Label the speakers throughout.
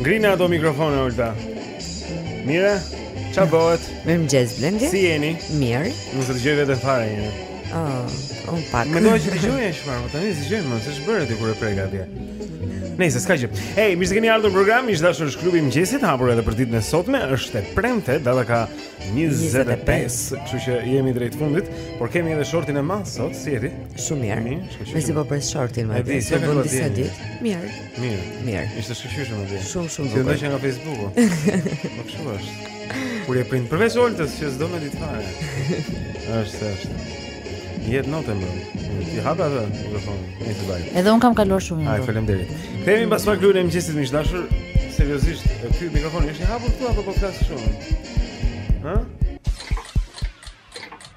Speaker 1: Ngrina ato mikrofone Olta. Mire, ça bëhet?
Speaker 2: Mirëmëngjes Blendi.
Speaker 1: Si jeni?
Speaker 2: Mirë.
Speaker 1: Nuk e dëgjoj veten fare Jeri.
Speaker 2: Oh, un pak.
Speaker 1: Më, do që të dëgjojë çfarë, më të një si gjojë, më se shbërë e të kërë e prega atje. Nëjse, s'ka gjë. Hej, mirë se kemi ardhur në program, miq të dashur, është klubi i mëngjesit, hapur edhe për ditën e sotme, është e premte, data ka 25, kështu që jemi drejt fundit, por kemi edhe shortin e madh sot, si jeni?
Speaker 2: Shumë mirë, mezi po pres shortin, me
Speaker 1: di,
Speaker 2: se bëndi
Speaker 1: se
Speaker 2: ditë. Mirë.
Speaker 1: Mirë.
Speaker 2: Mirë.
Speaker 1: Ishte shkëlqyeshëm atje.
Speaker 2: Shumë shumë bukur.
Speaker 1: Ti që nga Facebooku. Po kështu është. Kur e prind përveç Oltës që s'do me ditë fare. Është, është. Jet notë më. Ti hape atë telefon. Ne të bëj.
Speaker 3: Edhe unë kam kaluar shumë mirë.
Speaker 1: Ai faleminderit. Kthehemi pas pak në klubin e mëngjesit miq të dashur. Seriozisht, ky mikrofon është i hapur këtu apo po flas shumë? Hë?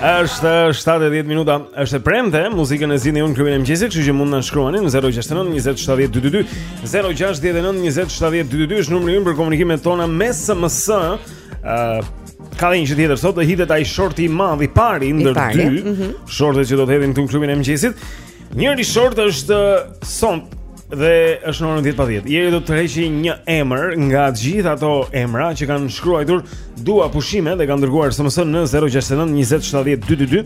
Speaker 1: Është 7:10 minuta. Është e premte, muzikën e zgjidhni ju në klubin e mëngjesit, kështu që mund të na shkruani në 069 20 70 222. 069 20 70 222 është numri ynë për komunikimet tona me SMS. Ëh, ka dhe një gjë tjetër sot, do hidhet ai shorti i madh i pari ndër dy. Mm -hmm. Shortet që do të hedhim këtu në klubin e mëngjesit. Njëri short është sot Dhe është në orën 10 pa 10. Jeri do të tërheqë një emër nga të gjithë ato emra që kanë shkruar dua pushime dhe kanë dërguar SMS në 069 20 70 222,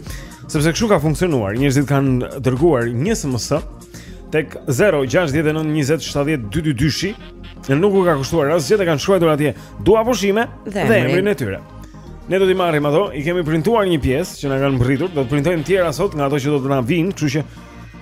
Speaker 1: sepse kështu ka funksionuar. Njerëzit kanë dërguar një SMS tek 069 20 70 222. Nuk u ka kushtuar asgjë dhe kanë shkruar atje dua pushime dhe,
Speaker 2: dhe emrin
Speaker 1: e tyre. Ne do t'i marrim ato, i kemi printuar një pjesë që na kanë mbërritur, do të printojmë të tjera sot nga ato që do të na vijnë, kështu që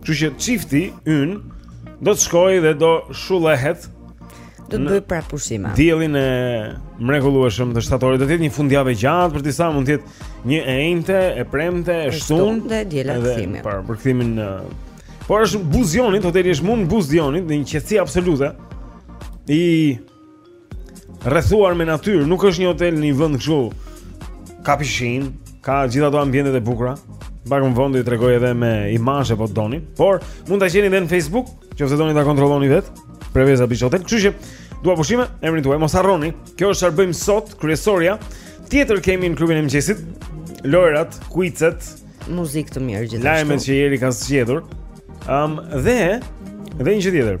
Speaker 1: Kështu që çifti ynë do të shkojë dhe do shullehet.
Speaker 2: Do të bëjë pra pushime.
Speaker 1: Diellin e mrekullueshëm të shtatorit do të jetë një fundjavë e gjatë për disa, mund të jetë një e enjte, e premte, e shtunë
Speaker 2: dhe e
Speaker 1: diela
Speaker 2: kthimi.
Speaker 1: Për për kthimin në Por është buzë Jonit, hoteli është mu buzë Jonit, një qetësi absolute. I rrethuar me natyrë, nuk është një hotel në një vend kështu ka pishinë, ka gjithë ato ambientet e bukura. Pak më vonë do ju tregoj edhe me imazhe po doni, por mund ta gjeni edhe në Facebook, nëse doni ta kontrolloni vetë. Preveza Beach Hotel. Kështu që dua pushime, emrin tuaj, mos harroni. Kjo është çfarë bëjmë sot, kryesorja. Tjetër kemi në klubin e mëngjesit lojrat, quizet,
Speaker 2: muzikë të mirë gjithashtu.
Speaker 1: Lajmet që Jeri ka zgjedhur. Ëm um, dhe
Speaker 2: dhe një gjë tjetër.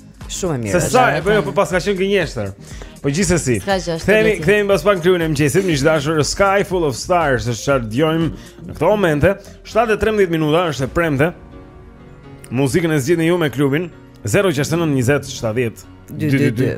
Speaker 2: Shumë mirë.
Speaker 1: Se sa, po jo, po paska qenë gënjeshtër. Po gjithsesi. Kthehemi, kthehemi pas pak në klubin e mëngjesit, miq të dashur, A Sky Full of Stars, është çfarë dëgjojmë në këto momente. 7:13 minuta është e premte. Muzikën e zgjidhni ju me klubin 069 20 70 222.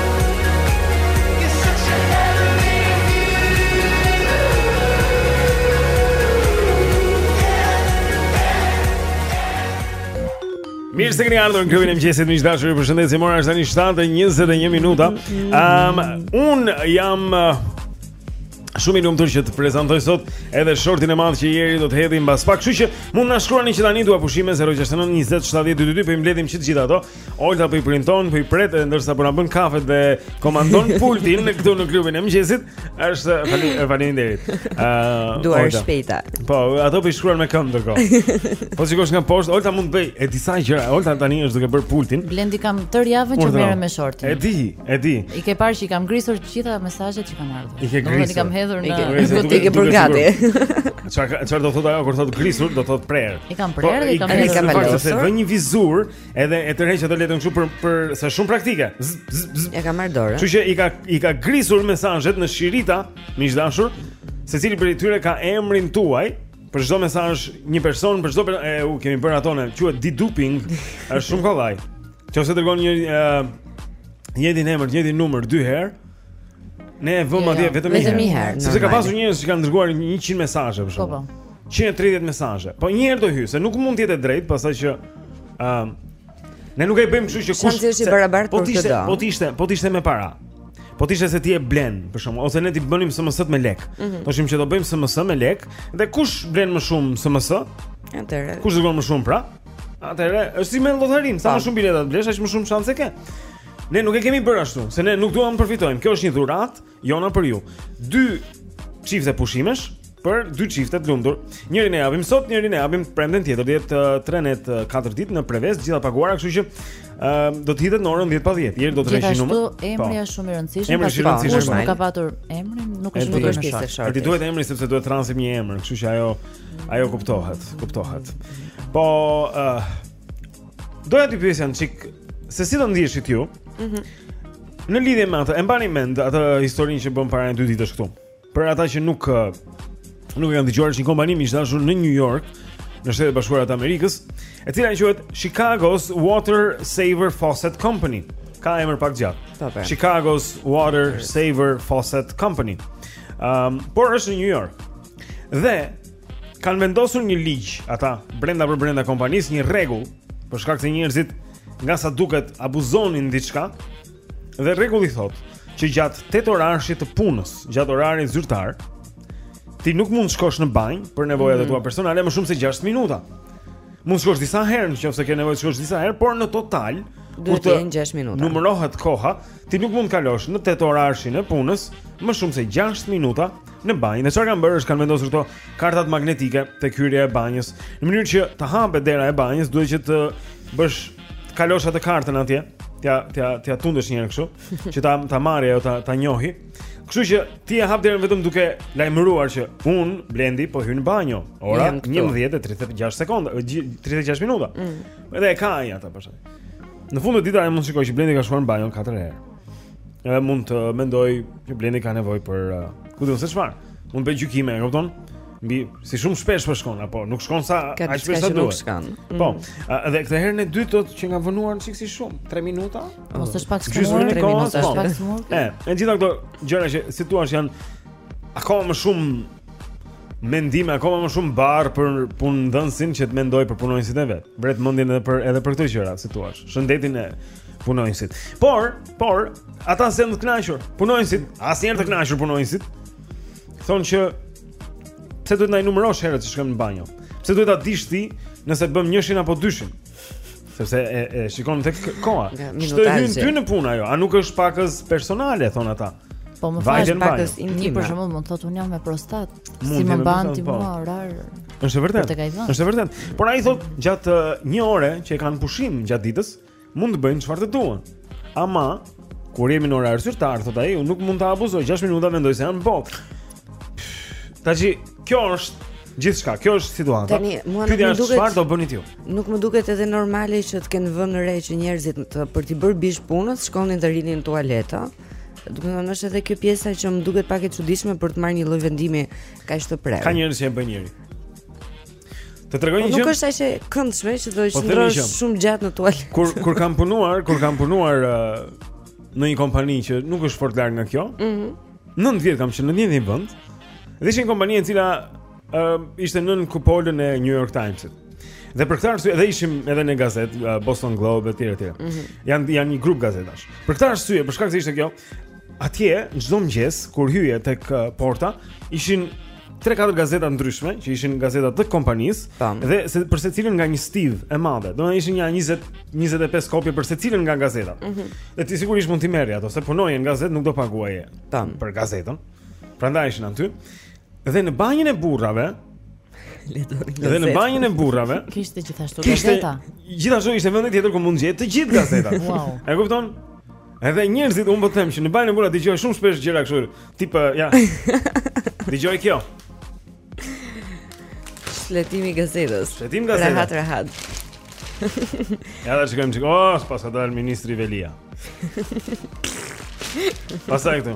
Speaker 1: Mirë se keni ardhur në klubin e mëngjesit miq të dashur. Ju përshëndesim. Ora është tani 7:21 minuta. Ëm um, un jam uh, shumë i lumtur që të prezantoj sot edhe shortin e madh që Jeri do të hedhi mbas pak. Kështu që mund të na shkruani që tani dua pushime 069 20 70 222 po i mbledhim që të gjitha ato. Olta po i printon, po i pret ndërsa po na bën kafe dhe komandon pultin në këtu në klubin e mëngjesit. Është falim, faleminderit. Ëh,
Speaker 2: uh,
Speaker 1: duar
Speaker 2: shpejta.
Speaker 1: Po, ato po i shkruan me këmbë ndërkohë. Po shikosh nga poshtë, Olta mund të bëjë disa gjëra. Olta tani është duke bër pultin.
Speaker 4: Blendi kam tër javën që merrem me shortin.
Speaker 1: E di, e di.
Speaker 4: I ke parë që i kam grisur të gjitha mesazhet që kanë ardhur.
Speaker 1: I ke grisur.
Speaker 4: I kam hedhur në.
Speaker 2: I ke
Speaker 1: bër
Speaker 2: gati.
Speaker 1: Çfarë çfarë do thotë ajo kur thotë grisur, do thotë prerë.
Speaker 4: I kam prerë, po, i kam
Speaker 2: hedhur.
Speaker 1: Vë një vizore Edhe e tërheq atë letrën kështu se është shumë praktike.
Speaker 2: Ja ka marr dorën.
Speaker 1: Kështu që i ka i ka grisur mesazhet në shirita, miq të dashur, secili prej tyre ka emrin tuaj. Për çdo mesazh një person, për çdo e u kemi bërë atë ne, quhet deduping, është shumë kollaj. Qoftë se dërgon një uh, njëjtin emër, njëjtin numër dy herë, Ne e vëmë atje
Speaker 4: jo,
Speaker 1: jo.
Speaker 2: vetëm
Speaker 1: një herë.
Speaker 2: Vetëm një
Speaker 1: herë. Sepse ka pasur njerëz që kanë dërguar 100 mesazhe për
Speaker 4: shembull. Po
Speaker 1: po. 130 mesazhe. Po një herë do hyj, se nuk mund të jetë drejt, pastaj që ëm um, ne nuk e bëjmë kështu që kush.
Speaker 2: Shansi është i barabartë
Speaker 1: po
Speaker 2: për këdo.
Speaker 1: Po të ishte, po të ishte me para. Po të ishte se ti e blen, për shembull, ose ne t'i bënim SMS-t me lek.
Speaker 2: Mm -hmm.
Speaker 1: Thoshim që do bëjmë SMS me lek dhe kush blen më shumë SMS?
Speaker 2: Atëherë.
Speaker 1: Kush dërgon më shumë pra? Atëherë, është si me lotarinë, sa më shumë bileta të blesh, aq më shumë shanse ke. Ne nuk e kemi bërë ashtu, se ne nuk duam të përfitojmë. Kjo është një dhuratë jona për ju. Dy çifte pushimesh për dy çifte të lumtur. Njërin e japim sot, njërin e japim të premten tjetër. Dihet tre net 4 ditë në Prevezë, të gjitha të paguara, kështu që ë do të hidhet në orën 10 pa 10. Jeri do të tërheqi numrin.
Speaker 4: Gjithashtu
Speaker 1: po.
Speaker 4: emri është shumë i rëndësishëm.
Speaker 1: Emri është i rëndësishëm.
Speaker 4: Kush nuk ka patur emrin, nuk është
Speaker 1: futur te
Speaker 2: shorti.
Speaker 1: Duhet emri sepse duhet të thërrasim një emër, kështu që ajo ajo kuptohet, kuptohet. Po ë Doja t'ju pyesja një çik Se si do ndiheshit ju mm -hmm. Në lidhje me atë E mbani mend atë historinë që bëm para dy ditësh këtu Për ata që nuk Nuk e kanë dëgjuar është një kompani miq të dashur në New York Në Shtetet e Bashkuara të Amerikës E cila quhet Chicago's Water Saver Faucet Company Ka emër pak
Speaker 2: të gjatë
Speaker 1: Chicago's Water Saver Faucet Company um, Por është në New York Dhe kanë vendosur një ligj ata brenda për brenda kompanisë, një rregull, për shkak se njerëzit nga sa duket abuzonin diçka. Dhe rregulli thotë që gjatë 8 orarshit të punës, gjatë orarit zyrtar, ti nuk mund të shkosh në banjë për nevojat mm -hmm. e mhm. tua personale më shumë se 6 minuta. Mund të shkosh disa herë nëse ke nevojë të shkosh disa herë, por në total
Speaker 2: duhet të jenë 6 minuta.
Speaker 1: Numërohet koha, ti nuk mund të kalosh në 8 orarshin e punës më shumë se 6 minuta në banjë. Dhe çfarë kanë bërë është kanë vendosur këto kartat magnetike te hyrja e banjës, në mënyrë që të hapet dera e banjës, duhet që të bësh të kalosh atë kartën atje, t'ia t'ia t'ia tundësh një herë kështu, që ta ta marrë ajo ta ta njohë. Kështu që ti e hap derën vetëm duke lajmëruar që unë Blendi po hyn në banjo. Ora 11:36 sekonda, 36 minuta.
Speaker 2: Mm.
Speaker 1: Edhe e ka ai ata pastaj. Në fund të ditës ai mund të shikojë që Blendi ka shkuar në banjo 4 herë. Edhe mund të mendojë që Blendi ka nevojë për uh, ku di të thosh çfarë? Mund të bëjë gjykime, e kupton? Mbi si shumë shpesh po shkon apo nuk shkon aq shpesh sa duhet. Po.
Speaker 2: Mm.
Speaker 1: Edhe këtë herën e dytë thotë që ka vonuar një çikë si shumë, 3 minuta.
Speaker 4: Po s'është pak shumë,
Speaker 1: 3
Speaker 4: minuta,
Speaker 1: po.
Speaker 4: është pak shumë.
Speaker 1: E, të gjitha këto gjëra që si të thuash janë akoma më shumë mendime, akoma më shumë barrë për punëdhënësin që të mendojë për punonjësit e vet. Vrasë mendjen edhe për edhe për këto gjëra, si të thuash. Shëndetin e punonjësit. Por, por ata s'janë të kënaqur. Punonjësit, asnjëherë të kënaqur punonjësit. Thonë që pse duhet na i numërosh herët që shkojmë në banjo? Pse duhet ta dish ti nëse bëmë njëshin apo dyshin? Sepse e, e shikon tek koha. Ç'të hyn ty në punë ajo, a nuk është paksa personale thonë ata.
Speaker 4: Po më
Speaker 2: fal
Speaker 4: paksa
Speaker 2: intime.
Speaker 4: Për shembull, mund të thotë unë jam me
Speaker 1: prostatë.
Speaker 4: Si më mban ti
Speaker 1: po.
Speaker 4: me orar?
Speaker 1: Është
Speaker 4: vërtet.
Speaker 1: Është vërtet. Por ai thotë gjatë uh, një ore që e kanë pushim gjatë ditës, Mund të bëjnë çfarë të duan. Ama kur jemi në orar zyrtar, thotë ai, unë nuk mund të abuzoj 6 minuta, mendoj se janë boll. Tashi, kjo është gjithçka, kjo është situata.
Speaker 2: Tani, mua nuk më duket
Speaker 1: çfarë do bëje ti.
Speaker 2: Nuk më duket edhe normale që të kenë vënë re që njerëzit të për të bërë bisht punës, shkonin të rrinin në tualet, a? Domethënë është edhe kjo pjesa që më duket pak e çuditshme për të marrë një lloj vendimi kaq të prerë.
Speaker 1: Ka njerëz që e bëjnë Njëri. Të tregoj një gjë.
Speaker 2: Nuk është aq e këndshme që do
Speaker 1: të po
Speaker 2: qëndrosh shumë gjatë në tual.
Speaker 1: Kur kur kam punuar, kur kam punuar në një kompani që nuk është fort larg nga kjo.
Speaker 2: Mhm.
Speaker 1: Mm 9 vjet kam qenë në një vend. Dhe ishte një kompani e cila uh, ishte nën kupolën e New York Times-it. Dhe për këtë arsye edhe ishim edhe në gazetë Boston Globe etj etj.
Speaker 2: Mm
Speaker 1: -hmm. Jan janë një grup gazetash. Për këtë arsye, për shkak se ishte kjo, Atje, çdo mëngjes kur hyje tek uh, porta, ishin 3-4 gazeta ndryshme që ishin gazeta të kompanisë
Speaker 2: Tam.
Speaker 1: dhe se, për secilën nga një stiv e madhe. Do të ishin një 20 25 kopje për secilën nga gazeta.
Speaker 2: Mm -hmm.
Speaker 1: Dhe ti sigurisht mund t'i merrja ato, se punoje në gazetë, nuk do paguaje.
Speaker 2: Tam.
Speaker 1: Për gazetën. Prandaj ishin aty. Dhe në banjën e burrave, Dhe në banjën e burrave
Speaker 4: kishte gjithashtu gazeta.
Speaker 1: Gjithashtu ishte vendi tjetër ku mund të gjeje të gjithë gazetat.
Speaker 4: Wow.
Speaker 1: E kupton? Edhe njerëzit unë po them që në banjën e burrave dëgjoje shumë shpesh gjëra kështu, tip ja. Dëgjohej kjo.
Speaker 2: Shfletimi i gazetës.
Speaker 1: Shfletimi i gazetës.
Speaker 2: Rahat rahat.
Speaker 1: Ja ta shikojmë çik. Oh, paska dalë ministri Veliaj. Pasaj këtu.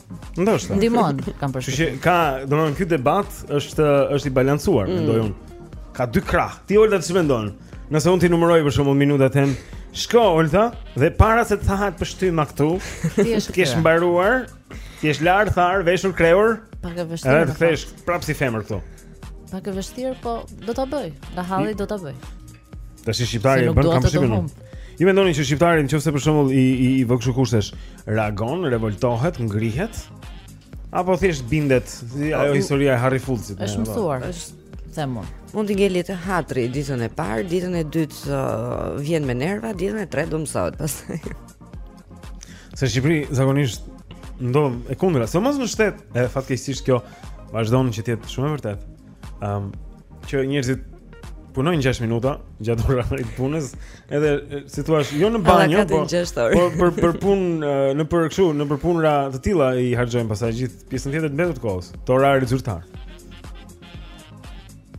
Speaker 2: Ndoshta.
Speaker 4: Ndihmon, kam përshtypjen.
Speaker 1: Kështu që ka, domethënë ky debat është është i balancuar,
Speaker 2: mm.
Speaker 1: mendoj unë. Ka dy krahë. Ti Olta ç'mendon? Nëse unë t'i numëroj për shembull minutat them, shko Olta dhe para se të thahet pështyma këtu,
Speaker 4: ti ke
Speaker 1: mbaruar, ti je larë, tharë, veshur, krehur.
Speaker 4: Pak e vështirë.
Speaker 1: Edhe
Speaker 4: kthehesh
Speaker 1: prapë si femër këtu.
Speaker 4: Pak e vështirë, po do ta bëj. Nga halli do ta bëj.
Speaker 1: Tash i
Speaker 4: shqiptari
Speaker 1: e bën kam
Speaker 4: shimin.
Speaker 1: Ju mendoni që shqiptari nëse për shembull i i, i vë kësi kushtesh, reagon, revoltohet, ngrihet? Apo thjesht bindet si po, ajo historia e Harry Fultzit.
Speaker 4: Është mësuar,
Speaker 2: është
Speaker 4: them unë.
Speaker 2: Mund të ngelet hatri ditën e parë, ditën e dytë uh, vjen me nerva, ditën e tretë do mësohet pastaj.
Speaker 1: Se në Shqipëri zakonisht ndodh e kundërta, sidomos në shtet, e fatkeqësisht kjo vazhdon që të jetë shumë e vërtetë. Ëm um, që njerëzit punojnë 6 minuta gjatë orarit të punës, edhe si thua, jo në
Speaker 2: banjë,
Speaker 1: po po për për punë në për kështu, në për punëra të tilla i harxojnë pastaj gjithë pjesën tjetër të mbetur të kohës. Të orarit zyrtar.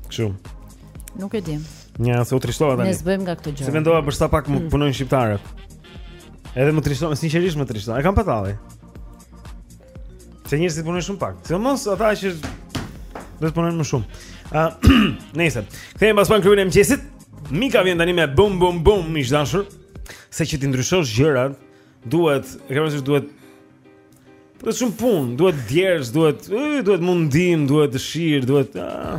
Speaker 1: Kështu.
Speaker 4: Nuk e di.
Speaker 1: Ja, se u trishtova tani.
Speaker 4: Ne s'bëjmë nga këto gjëra.
Speaker 1: Se mendova për sa pak
Speaker 2: mm.
Speaker 1: punojnë shqiptarët. Edhe më trishtoi, sinqerisht më trishtoi. E kam patalli. Se njerëzit punojnë shumë pak. Sidomos ata që duhet të punojnë më shumë. Ë, uh, nejse kthehemi pas pak klubin e mëngjesit, Mika vjen tani me bum bum bum miq të dashur. Se që t'i ndryshosh gjërat, duhet, e kam thënë duhet Duhet shumë punë, duhet djersë, duhet, duhet mundim, duhet dëshirë, duhet... Ah.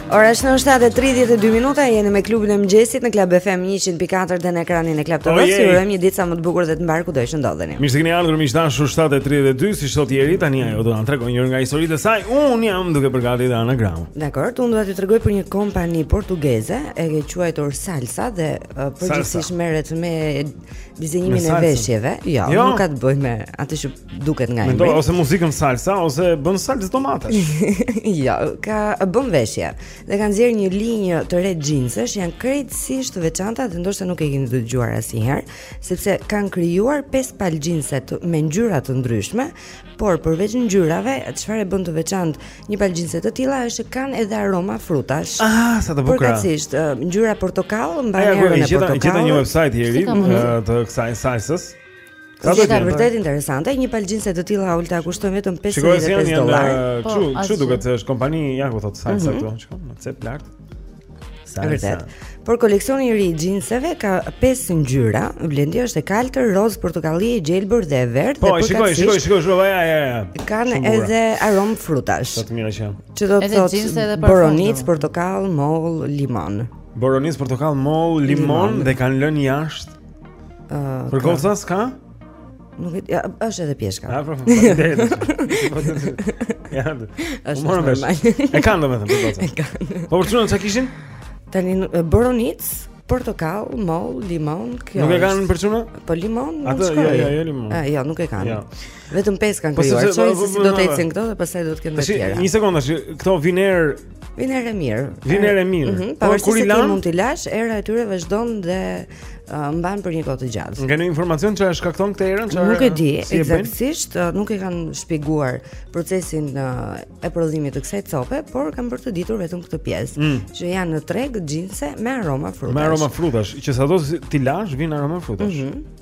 Speaker 2: Ora shënon 7:32 minuta, jeni me klubin e mëngjesit në Club FM 104 dhe në ekranin e Club TV.
Speaker 1: Oh,
Speaker 2: Ju urojmë një ditë sa më të bukur dhe të mbarë kudo që ndodheni.
Speaker 1: Mirë se keni ardhur miq të dashur 7:32, siç thotë Jeri tani ajo do të na tregojë një nga historitë e saj. Unë jam duke përgatitur dhe anagram.
Speaker 2: Dakord, unë do t'ju tregoj për një kompani portugeze, e quajtur Salsa dhe përgjithësisht merret me
Speaker 1: dizajnimin
Speaker 2: e veshjeve. Jo,
Speaker 1: jo,
Speaker 2: nuk ka të bëjë me atë që Duket nga emri.
Speaker 1: Mendoj, ose muzikën salsa ose bën salcë domatesh.
Speaker 2: jo, ka bën veshje. Dhe kanë nxjerr një linjë të re xhinsesh, janë krejtësisht të veçanta dhe ndoshta nuk e keni dëgjuar asnjëherë, sepse kanë krijuar pesë palë xhinse me ngjyra të ndryshme, por përveç ngjyrave, çfarë e bën të veçantë një palë xhinse të tilla është që kanë edhe aroma frutash.
Speaker 1: Ah, sa të bukura.
Speaker 2: Përkatësisht, ngjyra portokall mban erën e
Speaker 1: portokallit. Gjeta një website
Speaker 2: të
Speaker 1: ri të kësaj salsës. Ka
Speaker 2: për
Speaker 1: të qenë
Speaker 2: vërtet interesante, një palë xhinse të tillë ultra kushton vetëm 55
Speaker 1: dollarë.
Speaker 4: Po,
Speaker 1: kështu, kështu duket se është kompani, ja ku thotë Salsa
Speaker 2: mhm.
Speaker 1: këtu, çka, në cep lart.
Speaker 2: Sa vërtet. Por koleksioni i ri i xhinseve ka pesë ngjyra, Blendi është e kaltër, roz, portokalli, e gjelbër dhe e verdhë
Speaker 1: po,
Speaker 2: dhe përkatësisht.
Speaker 1: Po, shikoj, shikoj, shikoj, shikoj, ja, ja, ja.
Speaker 2: Kanë edhe aromë frutash.
Speaker 1: Sa të mira që janë.
Speaker 2: Që do të thotë
Speaker 4: boronicë,
Speaker 2: portokall, mollë, limon.
Speaker 1: Boronicë, portokall, mollë, limon dhe kanë lënë jashtë Për goca s'ka?
Speaker 2: Nuk e di, është edhe pjeshka.
Speaker 1: Ja, po. Ja.
Speaker 2: Është normal.
Speaker 1: E kanë domethënë për goca.
Speaker 2: E kanë.
Speaker 1: Po për çuna çka kishin?
Speaker 2: Tani boronicë, portokall, mollë, limon, kjo.
Speaker 1: Nuk e kanë për çuna?
Speaker 2: Po limon, nuk
Speaker 1: ka.
Speaker 2: Atë
Speaker 1: jo, jo, jo limon.
Speaker 2: Ah, jo, nuk e kanë.
Speaker 1: Jo.
Speaker 2: Vetëm pesë kanë krijuar.
Speaker 1: Po,
Speaker 2: të shohin
Speaker 1: si
Speaker 2: do të ecin këto dhe pastaj do të kenë të tjera.
Speaker 1: Një sekondë, këto vijnë
Speaker 2: erë, vijnë erë e mirë.
Speaker 1: Vijnë erë e mirë.
Speaker 2: Mhm,
Speaker 1: po kur i lan
Speaker 2: mund t'i lash, era e tyre vazhdon dhe uh, mban për një kohë të gjatë.
Speaker 1: Ndonjë informacion çfarë e shkakton këtë erën, çfarë?
Speaker 2: Nuk e di,
Speaker 1: si
Speaker 2: ekzaktësisht, uh, nuk e kanë shpjeguar procesin uh, e prodhimit të kësaj cope, por kanë bërë të ditur vetëm këtë pjesë,
Speaker 1: mm.
Speaker 2: që janë në treg xhinse me aroma frutash.
Speaker 1: Me aroma frutash, që sado t'i lash vijnë aroma frutash.
Speaker 2: Mhm.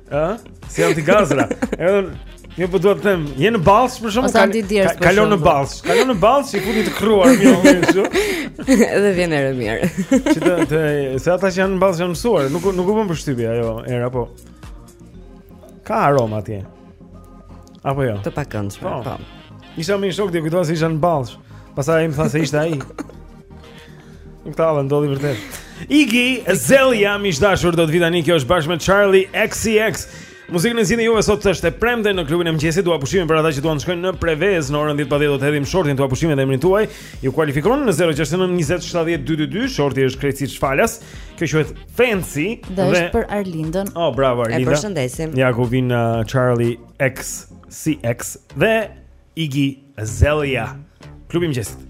Speaker 5: Ë? Si anti gazra. Edhe Jo po duhet të them, je në Ballsh për shembull
Speaker 4: kal, kal,
Speaker 5: kalon në Ballsh. Kalon në Ballsh, i fut një të kruar mirë më kështu.
Speaker 2: Dhe vjen era mirë.
Speaker 5: Që të, të se ata që janë në Ballsh janë mësuar, nuk nuk u bën përshtypje ajo era po. Ka aroma atje. Apo jo.
Speaker 2: Të pakëndshme,
Speaker 5: po.
Speaker 2: po.
Speaker 5: Isha me një shok dhe kujtova se isha në Ballsh. Pastaj ai më tha se ishte ai. Nuk të, dhe ndodhi vërtet Iggy Azalea, miq të dashur, do të vijë tani, kjo është bashkë me Charlie XCX Muzikën e zgjidhni juve sot është e premte në klubin e mëngjesit Dua pushimin për ata që duan të shkojnë në Prevezë Në orën 10 pa 10 do të hedhim shortin Dua pushimin dhe emrin tuaj Ju kualifikon në 069 20 70 222 Shorti është krejtësisht falas Kjo quhet Fancy
Speaker 4: Dhe është për Arlindën
Speaker 5: Oh, bravo Arlinda E
Speaker 2: përshëndesim
Speaker 5: Ja ku vijnë uh, Charlie XCX Dhe Iggy Azalea, Klubi i mëngjesit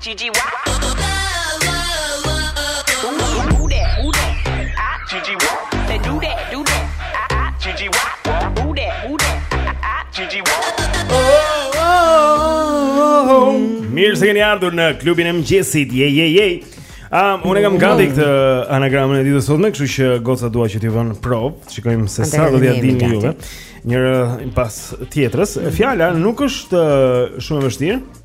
Speaker 6: Gigi Wap Gigi Wap They do that, do that Gigi Wap Do that, do that Gigi Wap
Speaker 5: Mirë se keni ardhur në klubin e mëngjesit. Je je je. Um, unë e kam gati këtë anagramën e ditës së sotme, kështu që goca dua që t'i vë në provë, shikojmë se sa do t'ia
Speaker 2: dilni
Speaker 5: juve. Njëra pas tjetrës. Fjala nuk është uh, shumë e vështirë.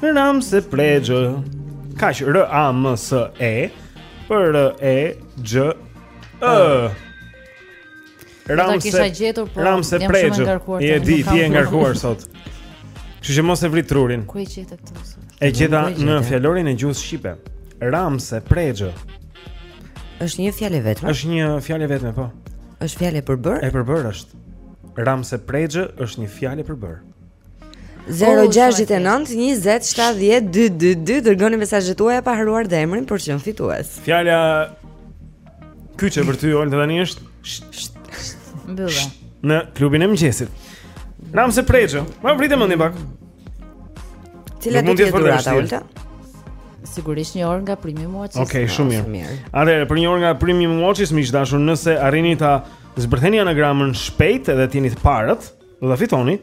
Speaker 5: Ramse
Speaker 7: Prexhë. Kaq R A M S E P R E XH
Speaker 4: E. Ramse Prexhë. Po,
Speaker 7: Ramse Prexhë.
Speaker 4: E
Speaker 7: di, ti je
Speaker 4: e
Speaker 7: ngarkuar sot. Kështu që mos e vrit trurin.
Speaker 4: Ku e gjeta këtë sot?
Speaker 7: E gjeta në fjalorin e gjuhës shqipe. Ramse Prexhë.
Speaker 2: Është një fjalë e vetme?
Speaker 7: Është një fjalë e vetme, po.
Speaker 2: Është fjalë e përbërë?
Speaker 7: E përbërë është. Ramse Prexhë është një fjalë e
Speaker 2: përbërë. 0-6-9-20-70-222 Dërgoni mesazhet tuaja pa harruar dhe emrin për të qenë fitues
Speaker 7: Fjala kyçe për ty, Olta tani është
Speaker 4: mbylle
Speaker 7: Në klubin e mëngjesit Ramse Prexhë Pa më prit më
Speaker 2: një
Speaker 7: pak Cila
Speaker 2: do të jetë
Speaker 7: dhurata,
Speaker 2: Olta?
Speaker 4: Sigurisht një orë nga Premium Watches
Speaker 7: Ok, shumë mirë Atëherë, për një orë nga Premium Watches Miq të dashur nëse arrini ta zbërtheni anagramën shpejt Edhe të jeni të parët do ta fitoni.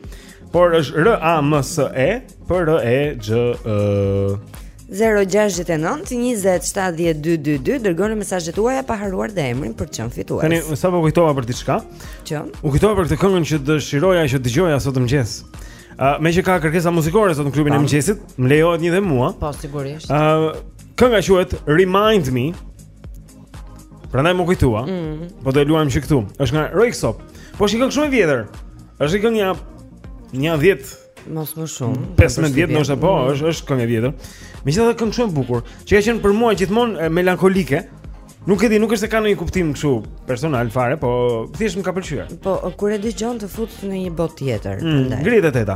Speaker 7: Por është R A M S E P R E XH E
Speaker 2: 0-6-9-20-70-222 Dërgoni mesazhet tuaja pa harruar dhe emrin për të qenë fitues
Speaker 7: Tani, sapo u kujtova për diçka.
Speaker 2: Çë?
Speaker 7: U kujtova për këtë këngën që dëshiroja që të dëgjoja sot në mëngjes uh, Meqë ka kërkesa muzikore sot në klubin e mëngjesit Më lejohet një dhe mua
Speaker 4: Po, sigurisht
Speaker 7: uh, Kënga quhet Remind Me Prandaj m'u kujtua.
Speaker 2: Mm.
Speaker 7: Po do e luajmë që këtu. Është nga Röyksopp. Po është këngë shumë e vjetër. Është këngë ja nja 10
Speaker 2: mos më shumë.
Speaker 7: 15 vjet ndoshta po,
Speaker 2: mm.
Speaker 7: është është këngë e vjetër. Megjithatë këngë shumë e bukur, që ka qenë për mua gjithmonë melankolike. Nuk e di, nuk është se ka ndonjë kuptim kështu personal fare, po thjesht më ka pëlqyer.
Speaker 2: Po kur e dëgjon të fut në një botë tjetër,
Speaker 7: mm,
Speaker 2: prandaj.
Speaker 7: Mm, Ngrihet e teta.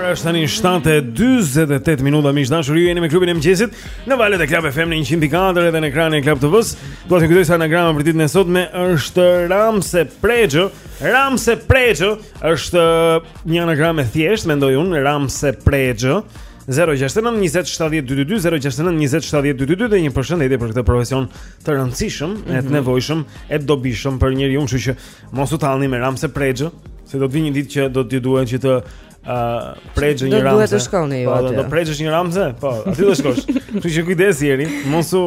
Speaker 1: Ora është tani 7:48 minuta miq të dashur ju jeni me klubin e mëngjesit në valët e Club FM në 100.4 edhe në ekranin e Club TV-s. Dua t'ju kujtoj se anagrama për ditën e sotme është Ramse Prexhë. Ramse Prexhë është uh, një anagram e thjeshtë, mendoj unë, Ramse Prexhë. 069 20 70 222 069 20 70 222 dhe një përshëndetje për këtë profesion të rëndësishëm, mm -hmm. e të
Speaker 2: mhm.
Speaker 1: nevojshëm, e të dobishëm për njeriun, kështu që Mos u tallni me Ramse Prexhë, se do të vijë një ditë që do t'ju duhet që të ë uh,
Speaker 2: prejë
Speaker 1: një Ramse.
Speaker 2: Do duhet të shkoni ju
Speaker 1: po,
Speaker 2: aty.
Speaker 1: Do prejësh një Ramse? Po, aty do shkosh. Kështu që kujdes Jeri, mos u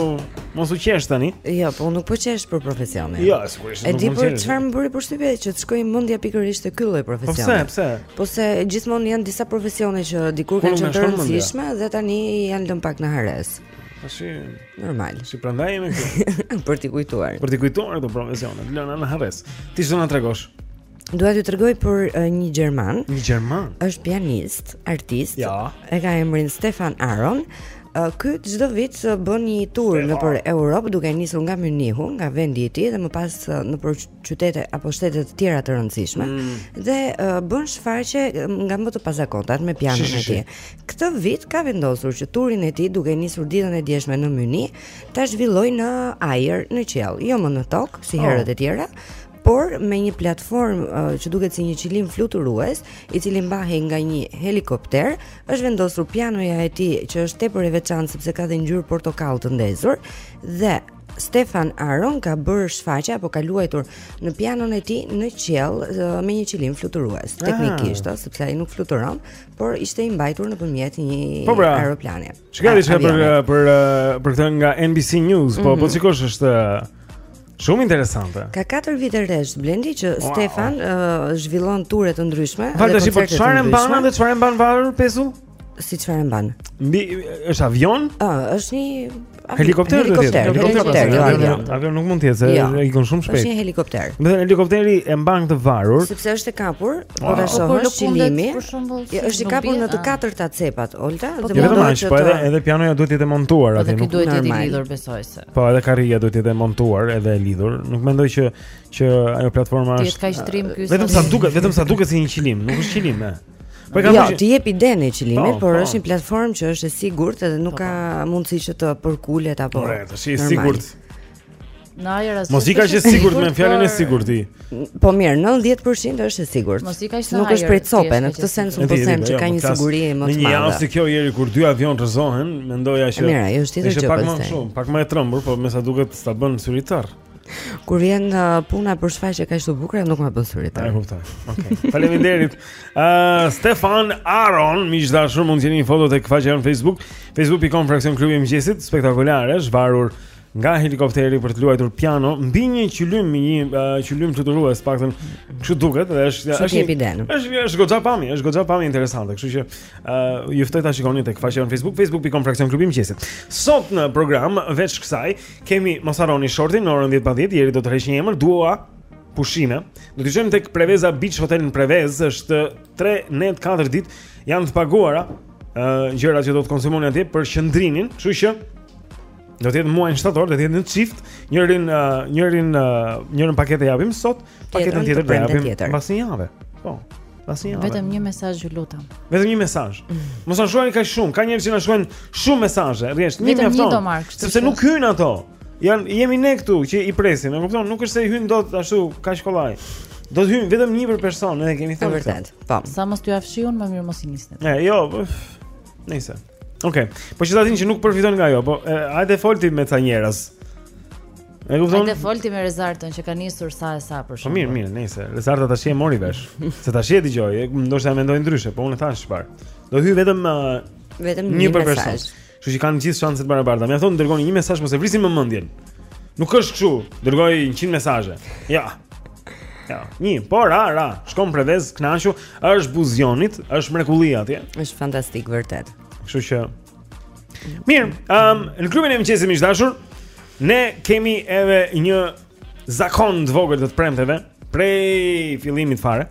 Speaker 1: mos u qesh tani.
Speaker 2: Jo, po nuk po qesh për profesionin.
Speaker 1: Jo, sigurisht.
Speaker 2: E di për çfarë më bëri përshtypje që të shkoi mendja pikërisht te ky lloj profesioni.
Speaker 1: Po pse, pse?
Speaker 2: Po se gjithmonë janë disa profesione që dikur kanë qenë të rëndësishme dhe tani janë lënë pak në harresë.
Speaker 1: Tashi
Speaker 2: Normal.
Speaker 1: Se prandaj jemi këtu.
Speaker 2: Për t'i kujtuar.
Speaker 1: Për t'i kujtuar këto profesione, të lëna në harresë. Ti ç'do na tregosh.
Speaker 2: Dua t'ju tregoj për uh, një gjerman.
Speaker 1: Një gjerman.
Speaker 2: Është pianist, artist.
Speaker 1: Ja.
Speaker 2: E ka emrin Stefan Aron. Uh, ky çdo vit uh, bën një tur nëpër Europë duke nisur nga Mynihu, nga vendi i tij dhe më pas uh, nëpër qytete apo shtete të tjera të rëndësishme mm. dhe uh, bën shfaqje um, nga më të pazakontat me pianon e tij. këtë vit ka vendosur që turin e tij duke nisur ditën e djeshme në Mynih, ta zhvillojë në ajër, në qiell, jo më në tokë si
Speaker 1: oh.
Speaker 2: herët e tjera, por me një platformë uh, që duket si një qilim fluturues, i cili mbahej nga një helikopter, është vendosur pianoja e tij që është tepër e veçantë sepse ka dhe ngjyrë portokall të ndezur dhe Stefan Aron ka bërë shfaqje apo ka luajtur në pianon e tij në qiell uh, me një qilim fluturues,
Speaker 1: ah.
Speaker 2: teknikisht, oh, sepse ai nuk fluturon, por ishte i mbajtur nëpërmjet një
Speaker 1: po pra,
Speaker 2: aeroplani.
Speaker 1: Çka di për për për këtë nga NBC News, po mm -hmm. po
Speaker 2: mhm.
Speaker 1: si koshe është Shumë interesante.
Speaker 2: Ka 4 vite rresht Blendi që
Speaker 1: wow.
Speaker 2: Stefan uh, zhvillon ture të ndryshme. Falë
Speaker 1: tash po çfarë mban atë çfarë mban varur pezull?
Speaker 2: Si çfarë mban?
Speaker 1: Mbi është avion?
Speaker 2: Ëh, uh, është një
Speaker 1: Helikopter do të jetë.
Speaker 2: Helikopter, jo, jo, jo.
Speaker 1: Avion nuk mund të jetë, se
Speaker 2: jo.
Speaker 1: ikën shumë shpejt.
Speaker 2: Është një helikopter.
Speaker 1: Do të helikopteri e mban të varur.
Speaker 2: Sepse është e kapur, po ta shohësh
Speaker 4: qilimin.
Speaker 2: Është i kapur në të katërt cepat, Olta,
Speaker 4: po,
Speaker 2: dhe
Speaker 1: vetëm aq, po edhe edhe pianoja duhet të jetë e montuar
Speaker 4: po,
Speaker 1: aty, nuk
Speaker 4: duhet të jetë lidhur, besoj se.
Speaker 1: Po edhe karrigia duhet të jetë e montuar edhe e lidhur. Nuk mendoj që që ajo platforma është.
Speaker 4: Është kaq trim ky.
Speaker 1: Vetëm
Speaker 4: sa
Speaker 1: duket, vetëm sa duket si një qilim, nuk është qilim, e. Po kam
Speaker 2: jo, të jep idenë e qilimit,
Speaker 1: po,
Speaker 2: por
Speaker 1: po.
Speaker 2: është një platformë që është e sigurt edhe nuk po, ka po. mundësi që të përkulet apo.
Speaker 1: Po, tash është
Speaker 2: e
Speaker 1: sigurt.
Speaker 4: Në ajër as.
Speaker 1: Mos i ka qenë sigurt me fjalën e sigurt ti.
Speaker 2: Po mirë, 90% është e sigurt.
Speaker 4: Mos i ka qenë.
Speaker 2: Nuk është prej cope, në këtë sens un po them që
Speaker 1: jo,
Speaker 2: ka një siguri më të madhe.
Speaker 1: Në një javë si kjo Jeri kur dy avionë rrëzohen, mendoja që.
Speaker 2: Mirë, ajo është tjetër gjë.
Speaker 1: Është pak më shumë, pak më e trembur, por me sa duket s'ta bën syri tërr.
Speaker 2: Kur vjen uh, puna për shfaqje kaq të bukura, nuk më bën syri tërr.
Speaker 1: E kuptoj. Okej. Okay. Faleminderit. Ë uh, Stefan Aron, miq të dashur mund të gjeni foto tek faqja në Facebook, facebook.com fraksion klubi i mëngjesit, spektakolare është varur nga helikopteri për të luajtur piano mbi një qilim një uh, qilim fluturues, të paktën kështu duket dhe është është është është goxha pamje, është goxha pamje interesante, kështu që uh, ju ftoj ta shikoni tek faqja në Facebook, facebook.com fraksion klubi i mëngjesit. Sot në program veç kësaj Kemi mos harroni shortin në orën 10 pa 10, Jeri do të tërheqë një emër, dua pushime. Do të shkojmë tek Preveza Beach Hotel në Prevezë, është 3 net 4 ditë, janë të paguara ë uh, gjërat që do të konsumoni atje për qëndrimin, kështu që do të jetë muajin shtator, do të jetë në çift, njërën uh, njërën uh, njërën paketë e japim sot, paketën tjetër do japim pas një jave. Po. Pas një jave.
Speaker 4: Vetëm një mesazh ju lutem.
Speaker 1: Vetëm një mesazh. Mm. Mos na shkruani kaq shumë. Ka njerëz që na shkruajnë shumë mesazhe. Në rresht, një mjafton.
Speaker 4: Vetëm një do
Speaker 1: Sepse nuk hyjnë ato. Jan jemi ne këtu që i presim, e kupton? Nuk është se hyjnë dot ashtu kaq kollaj. Do të hyjë vetëm një për person, ne kemi thënë
Speaker 2: vërtet. Po.
Speaker 4: Sa mos t'jua fshijmë, më mirë mos i nisni.
Speaker 1: Ne, jo. Po, nejse. Okej. Okay. Po që ta dinë që nuk përfiton nga ajo, po hajde fol ti me ca njerëz. E kupton?
Speaker 4: Hajde fol ti me Rezartën që ka nisur sa e sa për
Speaker 1: shembull.
Speaker 4: Po
Speaker 1: mirë, mirë, nejse. Rezarta tash e mori vesh, se tash e dëgjoi, ndoshta e mendoi ndryshe, po unë thashë çfarë. Do hyjë vetëm uh,
Speaker 2: vetëm
Speaker 1: një për person. Kështu që kanë gjithë shanse të barabarta. Më thonë dërgoni një mesazh mos e vrisni më mendjen. Nuk është kështu. Dërgoj 100 mesazhe. Ja. Ja. Një, po ra, ra. Shkon Prevezë, kënaqu, është buzë Jonit, është mrekulli atje.
Speaker 2: Është fantastik vërtet.
Speaker 1: Kështu që Mirë, um, në klubin e mëngjesit miq të dashur Ne kemi edhe një zakon të vogël të të premteve Prej fillimit fare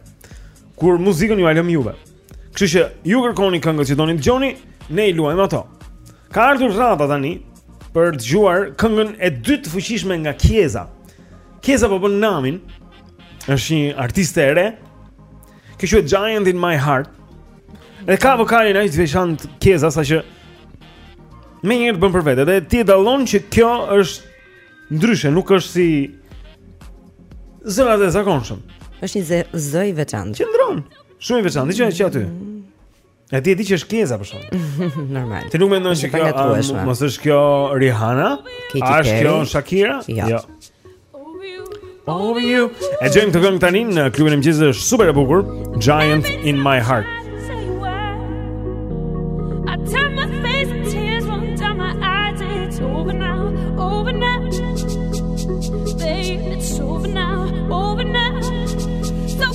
Speaker 1: Ku muzikën jua lëmë juve Kështu që ju kërkoni këngët që doni të dëgjoni Ne i luajmë ato Ka ardhur radha tani Për të dëgjuar këngën e dytë të fuqishme nga Kiesza Kiesza po bën namin është një artiste e re Që quhet Giant in my heart. Dhe ka vokalin aq të veçantë Kiesza saqë menjëherë të bën për vete dhe ti e dallon që kjo është ndryshe, nuk është si zërat e zakonshëm.
Speaker 2: Është një zë i veçantë.
Speaker 1: Qëndron. Shumë i veçantë, dhe që, që aty. E ti e di që është Kiesza për shembull
Speaker 2: Normal
Speaker 1: Ti nuk mendon që kjo a, Mos është kjo Rihanna A është kjo Shakira
Speaker 2: jo.
Speaker 1: jo Over you E dëgjojmë këtë këngë tani në klubin e mëngjesit është super e bukur Giant in my
Speaker 8: heart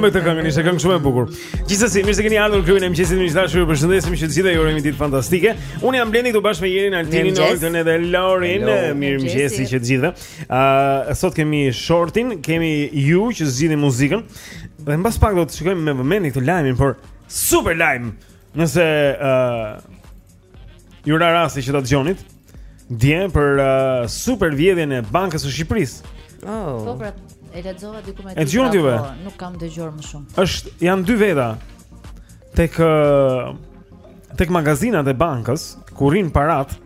Speaker 1: me këtë këngë, ishte këngë shumë e bukur. Gjithsesi, mirë se keni ardhur këtu në mëngjes miq të dashur. Ju përshëndesim që të gjithë ju urojmë ditë fantastike. Unë jam Blendi këtu bashkë me Jerin Altinin, Oldën dhe Lorin. Mirëmëngjesi që të gjithëve. Ë, uh, sot kemi shortin, kemi ju që zgjidhni muzikën. Dhe mbas pak do të shikojmë me vëmendje këtë lajmin, por Super lajm. Nëse ë uh, ju ra rasti që ta dëgjonit, dje për uh, super vjedhjen e Bankës së Shqipërisë.
Speaker 2: Oh.
Speaker 4: Po pra, e lexova diku më
Speaker 1: tepër.
Speaker 4: Po, nuk kam dëgjuar më shumë.
Speaker 1: Është janë dy veta tek uh, tek magazinat e bankës ku rrinë paratë.